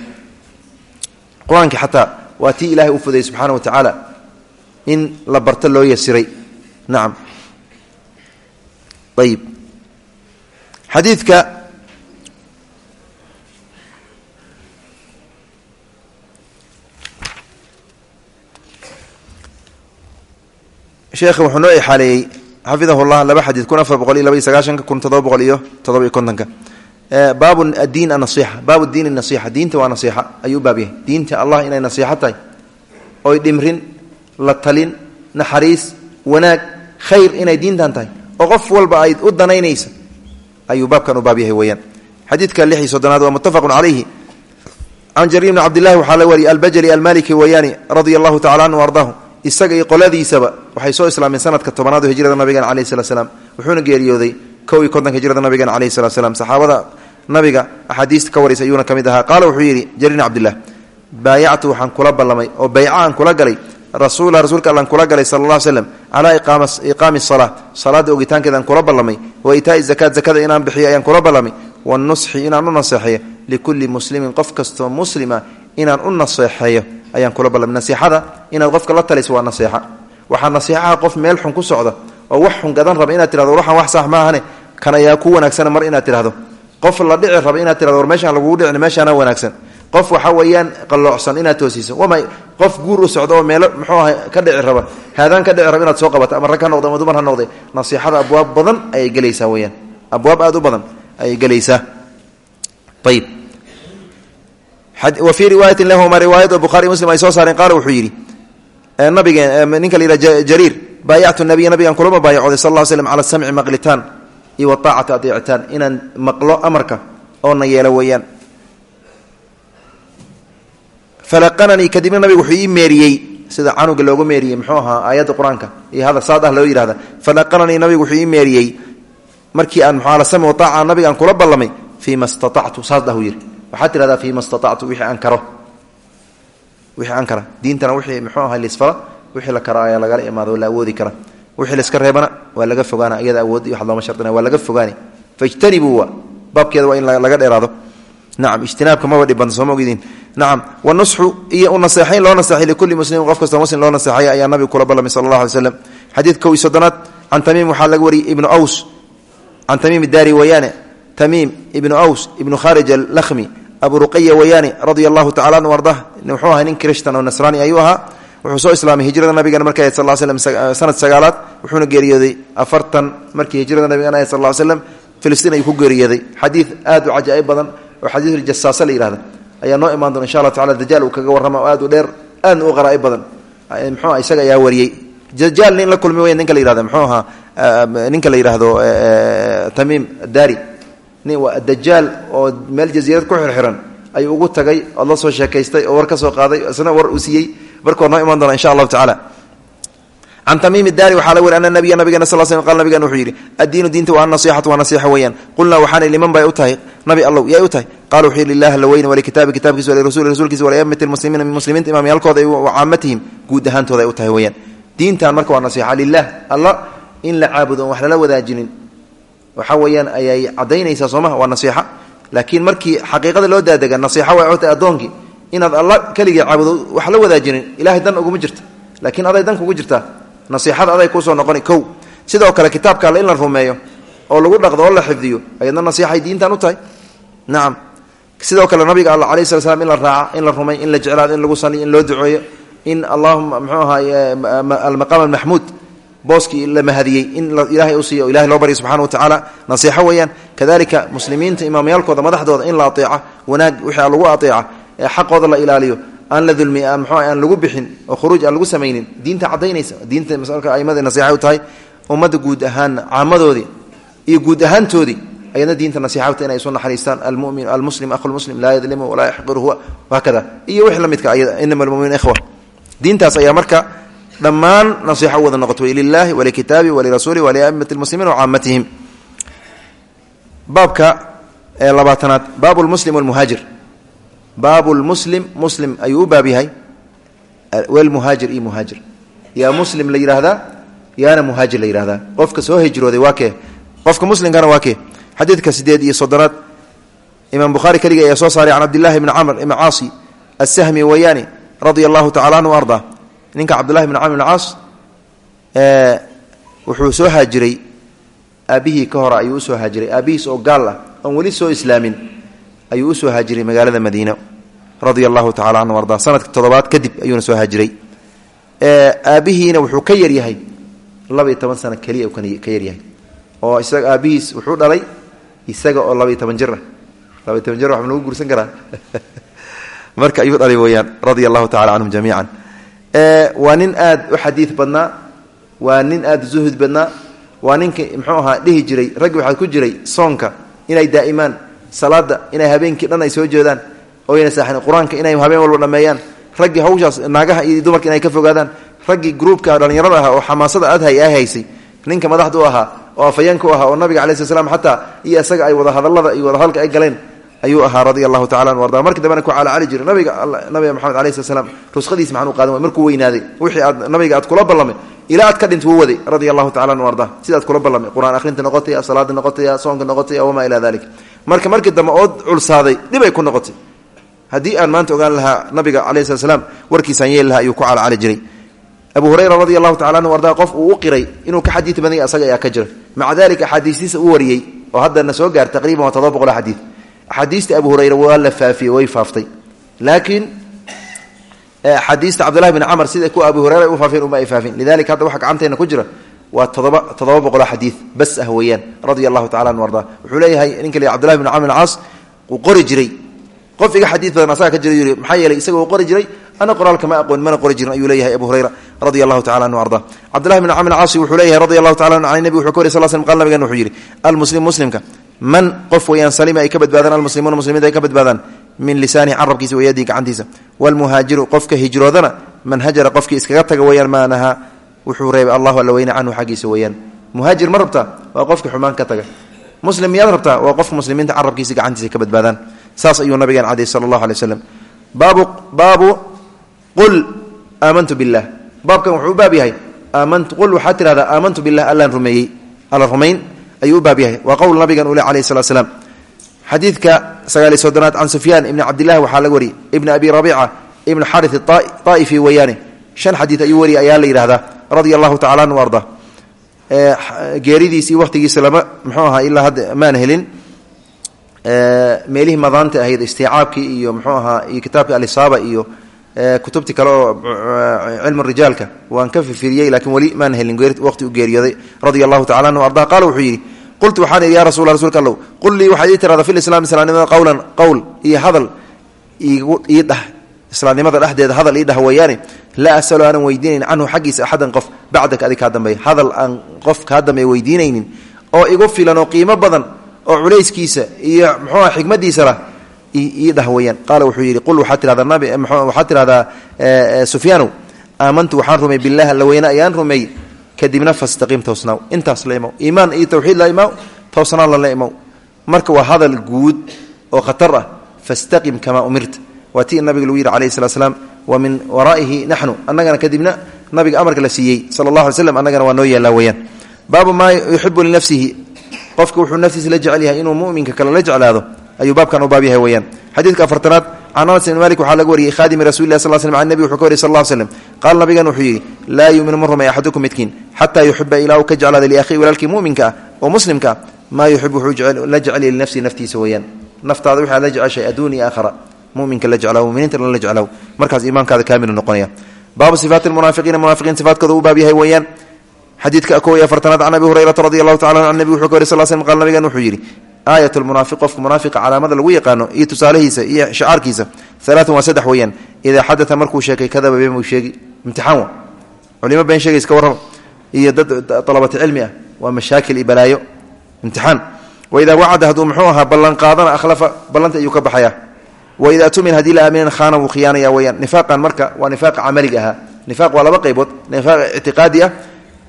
Qur'aanki xataa waa tii ilahay u fudayay subxaana wa tacaala in la barto loo yasiray nacam ayib xadiidka sheekha wuxuu noo ixaaleeyey xafidahu llah laba xadiid kun afar boqol iyo laba iyo sagaaشhanka kun toddoba boqol iyo toddoba iyo kontonka. Baabu adiin anasixa baabu diin nasixa diinta waa nasixa ayuu baab yahay. Diinta allah inay nasiixo tahay oy dhimrin la talin naxariis wanaag khayr inay diintan tahay. Oo qof walba ay u danaynaysa ayuu baabkan u baab yahay weyaan xadiidka lix iyo soddonaad waa muttafaqun calayhi. Can jariir bni cabdillahi waxaa la wariyay albajali almaliki weeyaani radia allahu tacala anhu ardaahu isaga qoladiisaba waxay soo islaameen sanadka tobanaad oo hijrada nabigeena calayhi salat slam wuxuuna geeriyooday kow iyo kontonka hijrada nabigeena calayhi salat slam saxaabada nabiga axaadiista ka waraysa ayuuna ka mid wuxuu yidhi jariir bni cabdillah baayactu waxaan kula ballamay oo bayca kula galay rasuula rasuulka allaan kula galay sala alla slem calaa iqaami salaa salaada ogitaankeedaan kula ballamay wa itaai zakaat zakada inaan bixiyo ayaan kula ballamay. Wanusxi inaan u naseexeeyo. Likulli muslimin qof kastoo muslima inaan u naseexeeyo ayaan kula ballamay. Nasiixada inaad qofka la talayso waa naseexa. Waxaa nasiixaha qof meel xun ku socda oo wax xun gadan raba inaad tirahdo waxaan wax sax maahane kan ayaa ku wanaagsana mar inaad tirahdo qof la dhici raba inaad tirahdo war meeshaan lagugu dhicin meeshaana wanaagsan qof waxa weeyaan qalloocsan inaad toosiiso wama qof guur u socdo oo meelo muxuu aha ka dhici raba. Haadaan ka dhici raba inaad soo qabato ama rag ha noqdo ama dumar ha noqde nasiixada abwaab badan ayay gelaysaa weyaan abwaab aad u badan ayay gelaysaa. Ayib wa fii riwaayatin lahuma riwaayad oo bukhari muslim ay soo saareen qaala wuxuu yidhi nabigeen ninka la yidhaha jariir baayactu nabiya nabigaan kulama baayacooday sal lla slam cala samci maqlitaan iyo waaacati adeecitaan inaan maqlo amarka oona yeelo weeyaan falaqananii kadibna nabigu wuxuu ii meeriyey. Sida canuga loogu meeriyey muxuu ahaa aayadda qur'aanka. Iyo hada saad ah loo yihahda falaqananii nabigu wuxuu ii meeriyey. Markii aan muxuu ala sami wataaca nabiga aan kula ballamay fii ma staactu saas dah u yidhi. Waxaad tidhahdaa fii ma staactu wixii aan karo. Wixii aan kara. Diintana wixii muxuu aha lisfala wixii la karo ayaa lagala imaado la awoodi kara. Wixii laiska reebana waa laga fogaana. Iyada awood iyo wax looma shardina waa laga fogaani. Fajtanibuu baabkeeda waa in laga dheeraado nacam ijtinaabka maba dhibanta sooma ogdiin nacam wanusxu iyo u naseexayn loo naseexay likulli muslimin qof kastoo muslim loo naseexay ayaa nabigu kula ballamay sala allah alay slam xadiidka kow iyo soddonaad can tamiim waxaa laga wariyey ibnu aws. Can tamiim daari weeyaane tamiim ibnu aws ibnu kharij alakhmi abu ruqaya weeyaane radia allahu tacala anhu ardah wuxuu ahaa nin krishtan oo nasraani ayuu ahaa. Wuxuu soo islaamay hijrada nabigeena markay ahayd sal slam sanad sagaalaad wuxuuna geeriyooday afartan markii hijrada nabigeena ahayd sal slam filistiin ayuu ku geeriyooday. Xadiid aad u cajaa'ib badan oo xadiid jasaasa la yihahda ayaa noo imaan doona insha allah tacala dajaal uu kaga warrama oo aad u dheer aadna u qaraa'ib badan. Muxuu isaga ayaa wariyey. Dajaal nin la kulmi weya ninka la yihahda muxuu ahaa ninka la yidhaahdo tamiim daari dajaal oo meel jasiirad ku xirxiran ayuu ugu tagay ood la soo sheekaystay oo war ka soo qaaday isna war uu siiyey. Barkood noo imaan doona insha allahu tacala can tamiim daari waxaa la weri ana nabiya nabigena sal sl qal nabigen wuxuu yidhi addiinu diinta waa anasixatu waa nasixa weeyaan. Qulnaa waxaana liman bay u tahay? Nabi allow yay u tahay? Qala wuxuu yidhi lilah laweyne walikitaabi kitaabkiisa walirasuli rasuulkiisa waliamati lmuslimiina muslimiinta imaamyaalkooda wa caamatihim guud ahaantooda ay u tahay weeyaan. Diintan marka waa nasixa lilah alla in la caabudo on wax lala wadaajinin. Waxa weeyaan ayay cadaynaysaa soomaha waa nasiixa. Laakiin markii xaqiiqada loo daadega nasiixa way la nasiixada aday kuusoo noqoni. Kow sidoo kale kitaabka in la rumeeyo oo lagu dhaqdo oo la xifdiyo ayadna nasiixay diintan u tahay. Nacam sidoo kale nabiga alla alai sala slam in la raaca in la rumay in la jeclaado in lagu saliyo in loo duceeyo in allahuma mxuu ahaay almaqaam almaxmuud booskii la mahadiyey in ilaahay u siiyo ilahay loo barya subxana wa tacaala nasiixo weeyaan. Kadalika muslimiinta imaamyaalkooda madaxdooda in la aeeca wanaag wixii lagu aeeca ee xaqooda la ilaaliyo aan la dulmi mxu aan lagu bixin oo khuruuj aan lagu samaynin diinta cadaynaysa diinta masalka aimada nasixa u tahay ummadda guud ahaanna caamadoodii iyo guud ahaantoodii ayadna diinta nasiixata inay isu naxariistaan almumin almuslim akhulmuslim laa yadlimu walaa yaxqiru huwa hakada iyo wix la midka ayada inama almuminuun ikhwa. Diintaas ayaa marka dhammaan nasiixo wada noqoto lilahi walikitaabi walirasuuli waliamati lmuslimiin wacaamatihim baabka labaatanaad baab lmuslim wlmuhaajir baab lmuslim muslim ayuu u baab yahay. Wlmuhaajir iyo muhaajir. Yaa muslim la yidhaahdaa yaana muhaajir la yidhahdaa qofka soo hijrooday waa kee? Qofka muslimkana waa kee? Xadiidka sideed iyo soddonaad imaam bukhaari keligii ayaa soo saaray can cabdillahi bni camr ibni caasi asahmi wayaani radia allahu tacala anhu arda. Ninka cabdullahi bn camr bn caas wuxuu soo haajiray. Aabbihii ka hore ayuu u soo haajiray. Aabbihiis oo gaal ah oon weli soo islaamin ayuu u soo haajiray magaalada madiina radia allahu anhu arda sanadka toddobaad kadib ayuuna soo haajiray. Aabbihiina wuxuu ka yaryahay laba iyo toban sano keliya ka yaryahay oo isaga aabbihiis wuxuu dhalay isaga oo laba iyo toban jir ah. Laba iyo toban jir wax ma lagu guursan karaa. Marka ayuu dhalay weyaan radia allahu tacala canhum jamiican waa aad u xadiid badnaa waa nin aad zuhud badnaa waa ninka muxuu ahaa dhihi jiray raggi waxaa ku jiray soonka inay daa'imaan salaada inay habeenkii dhan ay soo jeedaan oyna saaxin qur'aanka inay habeen walba dhameeyaan raggii hawshaas naagaha iyo dumarka inay ka fogaadaan raggii gruubka dhallinyarada ahaa oo xamaasada adhay a haysay ninka madaxda ahaa oo afayeenka ahaa oo nabiga cala sl slam xataa iyo isaga ay wada hadallada iyo wadahadalka ay galeen ayuu ahaa radia allahu an arda markii dambena ku calacali jira nabiga nabiga maxamed alai slat slam rusqadiis maxaan markuu weynaaday wixii aad nabiga aad kula ballamay ilaa aad ka dhint wuu waday radia allahu an arda sidaad kula ballamay qur'aan akhrinta noqotaya salaada soonka noqotaya wamaa ilaa dalik marka markii dambe ood culsaaday dhibay ku noqotay. Haddii aan maanta ogaan lahaa nabiga calayi slat slaam warkiisaan yeeli lahaa ayuu ku calacali jiray. Abu hurayra radi allahu anhu arda qof uu qiray inuu ka xadiid badanya asaga ayaa ka jira. Maca dalika axaadiistiisa u wariyey oo haddana soo gaar taqriban waa todoba boqol xadiid axaadiista abu hurayra waa la faafiyey way faaftay. Laakiin axaadiista cabdullahi bin camar sida kuwa abu hurayra u faafeen uma ay faafin. Lidalika hadda waxa gacanteena ku jira waa todoba boqoloo xadiid bas ah weeyaan. Radia allahu tacala anhu arda. Wuxuu leeyahay ninka le cbdullahi bin camr bin caas qori jiray. Qof iga badan asaga ka jira maxaa yeelay isaga qori jiray. Ana qoraalka ma aqoon mana qori jirin ayuu leeyahay abu hurayra radia allahu tacala anhu arda. Cabdullahi bin camr caasi wuxuu leeyahay anhu can nebi wuxuu ka wariy sal slm qal nabigan wuxuu yidhi almuslim muslimka man qof weeyaan salima ay ka badbaadaan almuslimuuna muslimiinta ay ka badbaadaan min lisaanihi carabkiisa wayadii gacantiisa. Waalmuhaajiru qofka hijroodana man hajara qofkii iskaga taga weeyaan maa nahaa wuxuu reebay allahu alla weyne canhu xaggiisa weeyaan. Muhaajir ma rabtaa? Waa qofka xumaan ka taga. Muslim miyaad rabtaa? Waa qofka muslimiinta carabkiisa gacantiisa ka badbaadaan. Saas ayuu nabigan caday sala allahu alay waslam baabu baabu qul aamantu bilah baabkan wuxuu baab yahay aamantu qul waxaad tidhahdaa aamantu bilah allaan rumeeyey. Alla rumayn ayuu baab yahay. Waa qowl nabigan ule alayh salat slam xadiidka sagaaliy soddonaad can sufyaan ibni cabdillahi waxaa laga wariyey. Ibni abi rabiica ibn xari aa'ifi weeyaane. Shan xadiid ayuu wariyay ayaa la yidhahdaa radia allahu tacala anhu arda. Geeridiis iyo waqtigiisa lama muxuu ahaa ilaa hadda maan helin. Meelihii madaanta ahayd istiicaabkii iyo mxuu ahaa iyo kitaabkii alisaaba iyo kutubtii kale oo cilmu rijaalka. Waan ka firfiriyey laakiin weli maan helin waqti u geeriyooday radia allahu tacala anhu arda. Qaala wuxuu yidhi qultu waxaan ya rasul rasulka allow qul lii waxaad ii tirahda fi lislaam islaamnimada iyo hadal ii dhah islaamnimada dhexdeeda hadal ii dhah weeyaane laa asalu aanan weydiinayn canhu xaggiisa axadan qof bacdaka adig kaa dambeeya. Hadal aan qof kaa dambeeya weydiinaynin oo igu filan oo qiimo badan oo culayskiisa iyo mxuua xikmadiisa lah ii dhah qaala wuxuu yidhi qul waxaad tirahdaa nabi waxaad tirahdaa sufyaanow aamantu waxaan rumey bilah alla ayaan rumeey kadibna fastaqiim toosnaaw intaas la imow. Iimaan iyo tawxiid la imaw toosnaan lala imow. Marka waa hadal guud oo khatar ah fastaqim kamaa umirta waa ti nabiga lagu yidhi alayh slat slaam wa min waraa'ihi naxnu. Annagana kadibna nabiga amarka la siiyey sala allah alay slam annagana waa noo yeellaa weyaan baabu maa yuxibu linafsihi qofka wuxuu naftiisa la jecel yahay inuu muminka kale la jeclaado. Ayuu baabkan u baab yahay weyaan xadiidka afartanaad can anas ibn malik waxaa laga wariyey khadimi rasuli lah sal slam an nebi wuxuu ka wariy sal ll slm qaala nabigan wuxuu yidhi laa yuuminu ma rumay axadukum midkiin xataa yuxiba ilaa uu ka jeclaaday liakhihi walaalkii muminka ah oo muslimka ah muminka la jeclaaw muminiinta la jeclaaw markaas iimaankaada kaamilu noqonaya. Baabu sifaati munaafiqiina munaafiqiin sifaatkooda u baab yahay weeyaan. Xadiidka kow iyo afartanaad can abi hurayrata an nebi wuxuu ka wari sal slm qal calaamada lagu yaqaano iyo tusaalahiisa iyo shacaarkiisa alaatun waa saddex weeyaan. Idaa xadata markuu sheekay kadaba been buu sheegi imtixaan wa culimo been sheegay iska warrama iyo dad dalabati cilmi ah mashaakil iyo balaayo imtixaan. Waidaa wacada hadduu muxuu ahaa ballan qaadana akhlafa ballanta ayuu ka baxaya waidaa tumin haddii la aaminan khaana wuu khiyaanaya weyaan nifaaqan marka waa nifaaqa camaliga ahaa nifaaq waa laba qaybood nifaaq ictiqaadi ah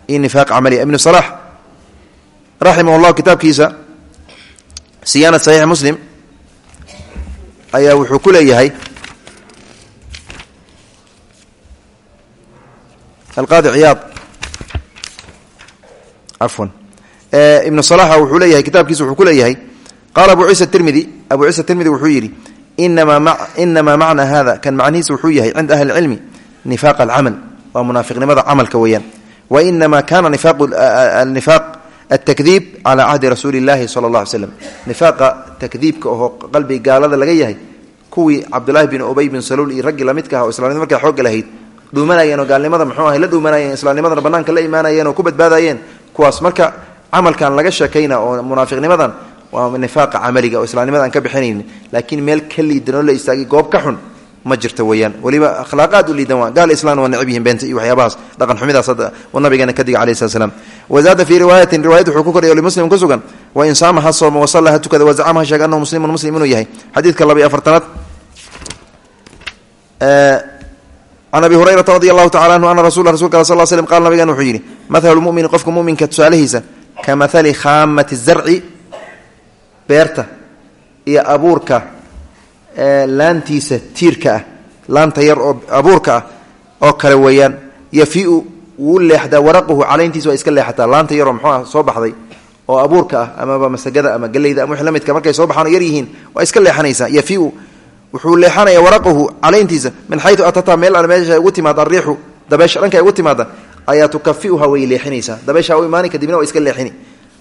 iyo nifaaq camali ah ibnu salax raximah llah kitaabkiisa siyaana saxiix muslim ayaa wuxuu ku leeyahay alqaadi ciyaad cafwan ibnu salaxa wuxuu leeyahay kitaabkiisa wuxuu ku leeyahay qaala abu ciisa tirmidi abu ciisa tirmidi wuxuu yidhi inamaa macna hada kan macnihiisa wuxuu yahay cinda ahli cilmi nifaaq alcamal waa munaafiqnimada camalka weeyaan wa inama kana nifaaq altakdiib cala cahdi rasuuli illahi sala allah alay slam nifaaqa takdiibka oo qalbiga gaalada laga yahay kuwii cabdulaahi bin ubay bin saluul iyo raggii lamidka ah oo islamnimada markaa xoogga lahayd dhuumanayeen oo gaalnimada muxuu ahay la dhuumanayeen islaamnimadana banaanka la imaanayeen oo ku badbaadayeen kuwaas marka camalkan laga sheekayna oo munaafiqnimadan waa nifaaqa camaliga oo islaamnimada aan ka bixinaynin laakiin meel ka liidan oo la istaagay goob ka xun ma jirto weyaan weliba akhlaaqaad u liidan waa gaal islam waa necab beenta iyo waxyaabahaas dhaqan xumidaas hadda uu nabigeena ka diga alayh slat slam wazaada fii riwaayatin riwaayad wuxuu ku kordhiya limuslim ku sugan wain saama ha sooma wasalla ha tukada wazacama ha sheega anahu muslimun muslim inuu yahay. Xadiidka laba iyo afartanaad can abi hurayrata radi allahu tacala anhu ana rasul rasulka sal slm qala nabigan wuxuu yidhi mathalu mumini qofka muminka tusaalihiisa ka mahali khaamati beerta iyo abuurka laantiisa tiirka ah laanta yar oo abuurka ah oo kale weeyaan yafiu wuu leexdaa waraquhu calayntiisa waa iska leexataa laanta yaroo mxuu ah soo baxday oo abuurka ah amaba masagada ama geleyda ama wix la midka markay soo baxaan yar yihiin waa iska leexanaysaa yafiu wuxuu leexanaya waraqahu calayntiisa min xayu atata meel al meesha ugu timaada ariixu dabeesha dhanka ugu timaada ayaa tukafiuha way leexinaysaa dabeesha u imaani kadibna waa iska leexini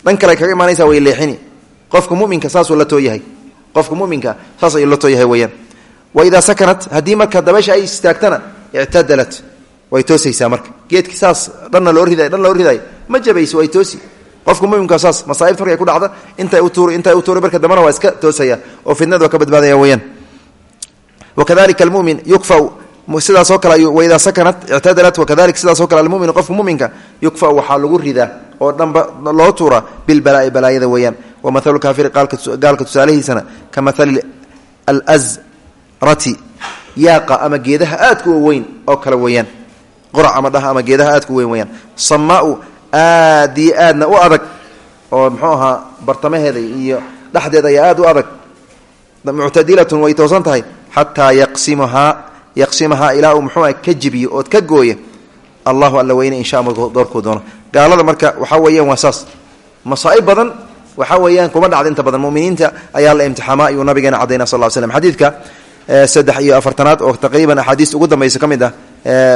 dhan kale kaga imaanaysa way leexini qofka muminka saasuu la tooyahay. Qofka muminka saas la tooyahay weyaan wa idaa sakanat haddii marka dabeesha ay istaagtana ictadalat. Way toosaysaa marka. Geedki saas dhanna loo riday dhan loo riday ma jabayso way toosi. Qofka muminka saas masaaibta markay ku dhacda intay u tuuri intay u tuuri marka dambana waa iska toosaya oo fidnada waa ka badbaadaya weyaan wakadalika almumin yukfau sidaasoo kale waidaa sakanat ictadalat wakadalik sidaasoo kale almumin qofka muminka yukfau waxaa lagu ridaa oo dhanba loo tuura bilbalaa'i balaayada weeyaan wa mathalu kaafiri gaalka tusaalahiisana ka mathali alsrati yaaqa ama geedaha aadka weyn oo kale weeyaan. Qorac ama dhah ama geedaha aadka weyn weyaan samaau aad iyo aadna u adag oo muxuu ahaa bartamaheeda iyo dhexdeeda ayaa aad u adag. Muctadilatun way toosan tahay xataa yaqsimahaa yaqsimahaa ilaa uu muxuu ka jibiyo ood ka gooya allahu alla weyne insha doorkuu doono. Gaalada marka waxaa weeyaan waa saas. Masaa'ib badan waxaa weeyaan kuma dhacda inta badan. Muminiinta ayaa la imtixaama ayuu nabigeena cadayna sal l slm xadiidka saddex iyo afartanaad oo taqriiban axaadiista ugu dambaysa ka mid ah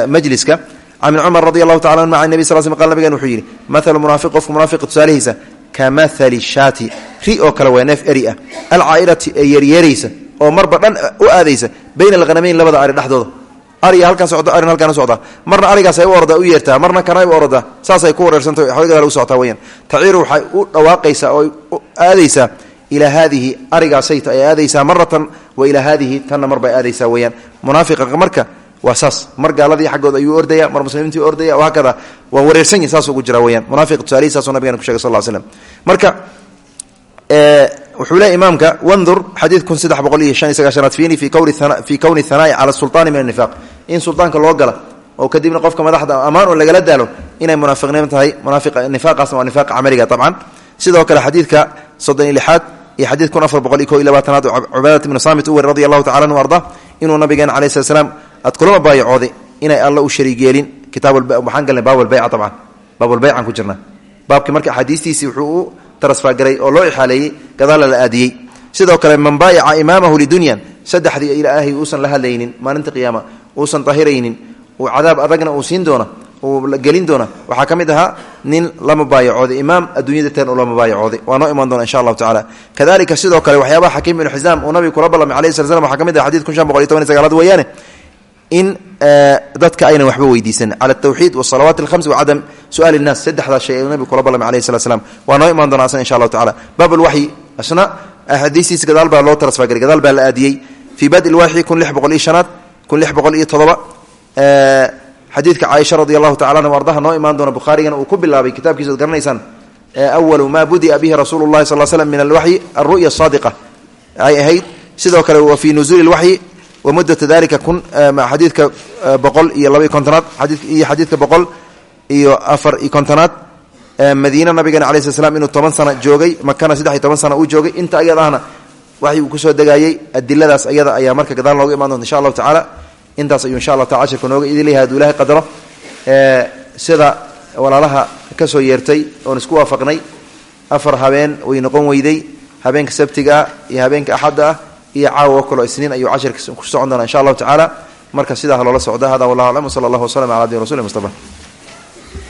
majliska. Can ibn cumar radi allahu tacala an maca nebi sal sl qal nabigen wuxuu yidhi mathalu munaafiq ka mathali shaati. Ri oo kale waa neef eri ah. Alcaa'irati ee yeryeeraysa oo marba dhan u aadaysa bayna alhanamayn labada ari dhexdooda ariga halkan socda arrin halkan u socdaa marna arigaas ay u ordaa u yeertaa. Marna kana u ordaa saasay ku wareersanta waxbay gadaal u socotaa weyaan taciiru waxay u dhawaaqaysaa oo aadaysaa ilaa haadihi arigaasayta ay aadaysaa maratan wa ilaa haadihi tanna mar bay aadaysaa weyaan munaafiqa marka waa saas. Mar gaaladii xaggooda ayuu ordaya mar muslimiintii ordaya hakada. Waa wareersan saas ugu jira weyaan munaafiq tusaalihi saasuu nabigan ku shegay sal l slam marka wuxuu le imaamka wandur xadiid kun saddex boqol iyo shan iyo sagaashanaad fiini fii kowni hanaa'i cala sulطaani min anifaq in sultaanka loo gala oo kadibna qofka madaxda ammaan oo lagala daalo inay munaafiqnimo tahay nifaaqaasna waa nifaaqa camaliga dabcan sidoo kale xadiidka soddon iyo lixaad iyo xadiid kun afar boqol iyo ko iyo labaatanaad cubaadat ibnu saamit u weri radi allahu tacala anhu arda inuu nabigeena alayh slat slam aad kulama baayacooday inay alla u shariig yeelin kitaab waxaan galnay baab albayca dabcan baab albaycan ku jirna baabkii marka axaadiistiisii wuxuu u tarasfagaray oo loo ixaaleeyey gadaala la aadiyey. Sidoo kale man baayaca imaamahu lidunyan saddexdii ilaahay uusan la hadlaynin maalinta qiyaama uusan tahiraynin uu cadaab adagna uu siin doona uu gelin doona waxaa ka mid ahaa nin lama baayacooday imaam adduunyada teen u lama baayacooday waa noo doona insha allahu tacala kadalika sidoo kale waxyaabaha xakiim binu xisaam uu nabiga kula ballamay alayh sala slam waxaa ka ah xadid kun shan boqol iyo toban iyo sagaalaad in dadka aynan waxba weydiisan. Cala altawxiid wasalawaat alkhams wacadam su'aali innaas saddexdaas shay ayuu nabigu kula ballamay alayhi salat slam waa noo imaan doona asna insha allahu tacala baab alwaxyi asna axaadiistiisa gadaal baa loo tarasfagaray gadaal baa la aadiyey. Fii badi lwaxyi kun lix boqol iyo shanaad kun lix boqol iyo todoba xadiidka caaisha radi allahu tacala anha ardaha noo imaan doona bukhaarigana uu ku bilaabay kitaabkiisa ad garanaysaan awalu maa budia bihi rasuulu llahi sal slm min alwaxyi alru'ya asaadiqa ay ahayd sidoo kale wa fii nuzuuli lwaxyi wa mudata dalika kun xadiidka boqol iyo laba iyo kontonaad iyo xadiidka boqol iyo afar iyo kontonaad madiine nabigeena alai sl slam inuu toban sano joogay makana saddex iyo toban sano uu joogay inta ayadaahna waxi uu ku soo degayey adiladaas ayada ayaa marka gadaal nooga imaan doonta insha allahu tacaala intaas ayuu insha allah taala cashirka nooga idilaya haduu ilahay qadaro sida walaalaha ka soo yeertay oon isku waafaqnay afar habeen way noqon iyo caawa kaloo isniin ayuu cashirka ku socon doona insha allahu tacaala. Marka sidaa loola socda hada wallah aclam wsala allah waslama ala abdi rasuli mustafa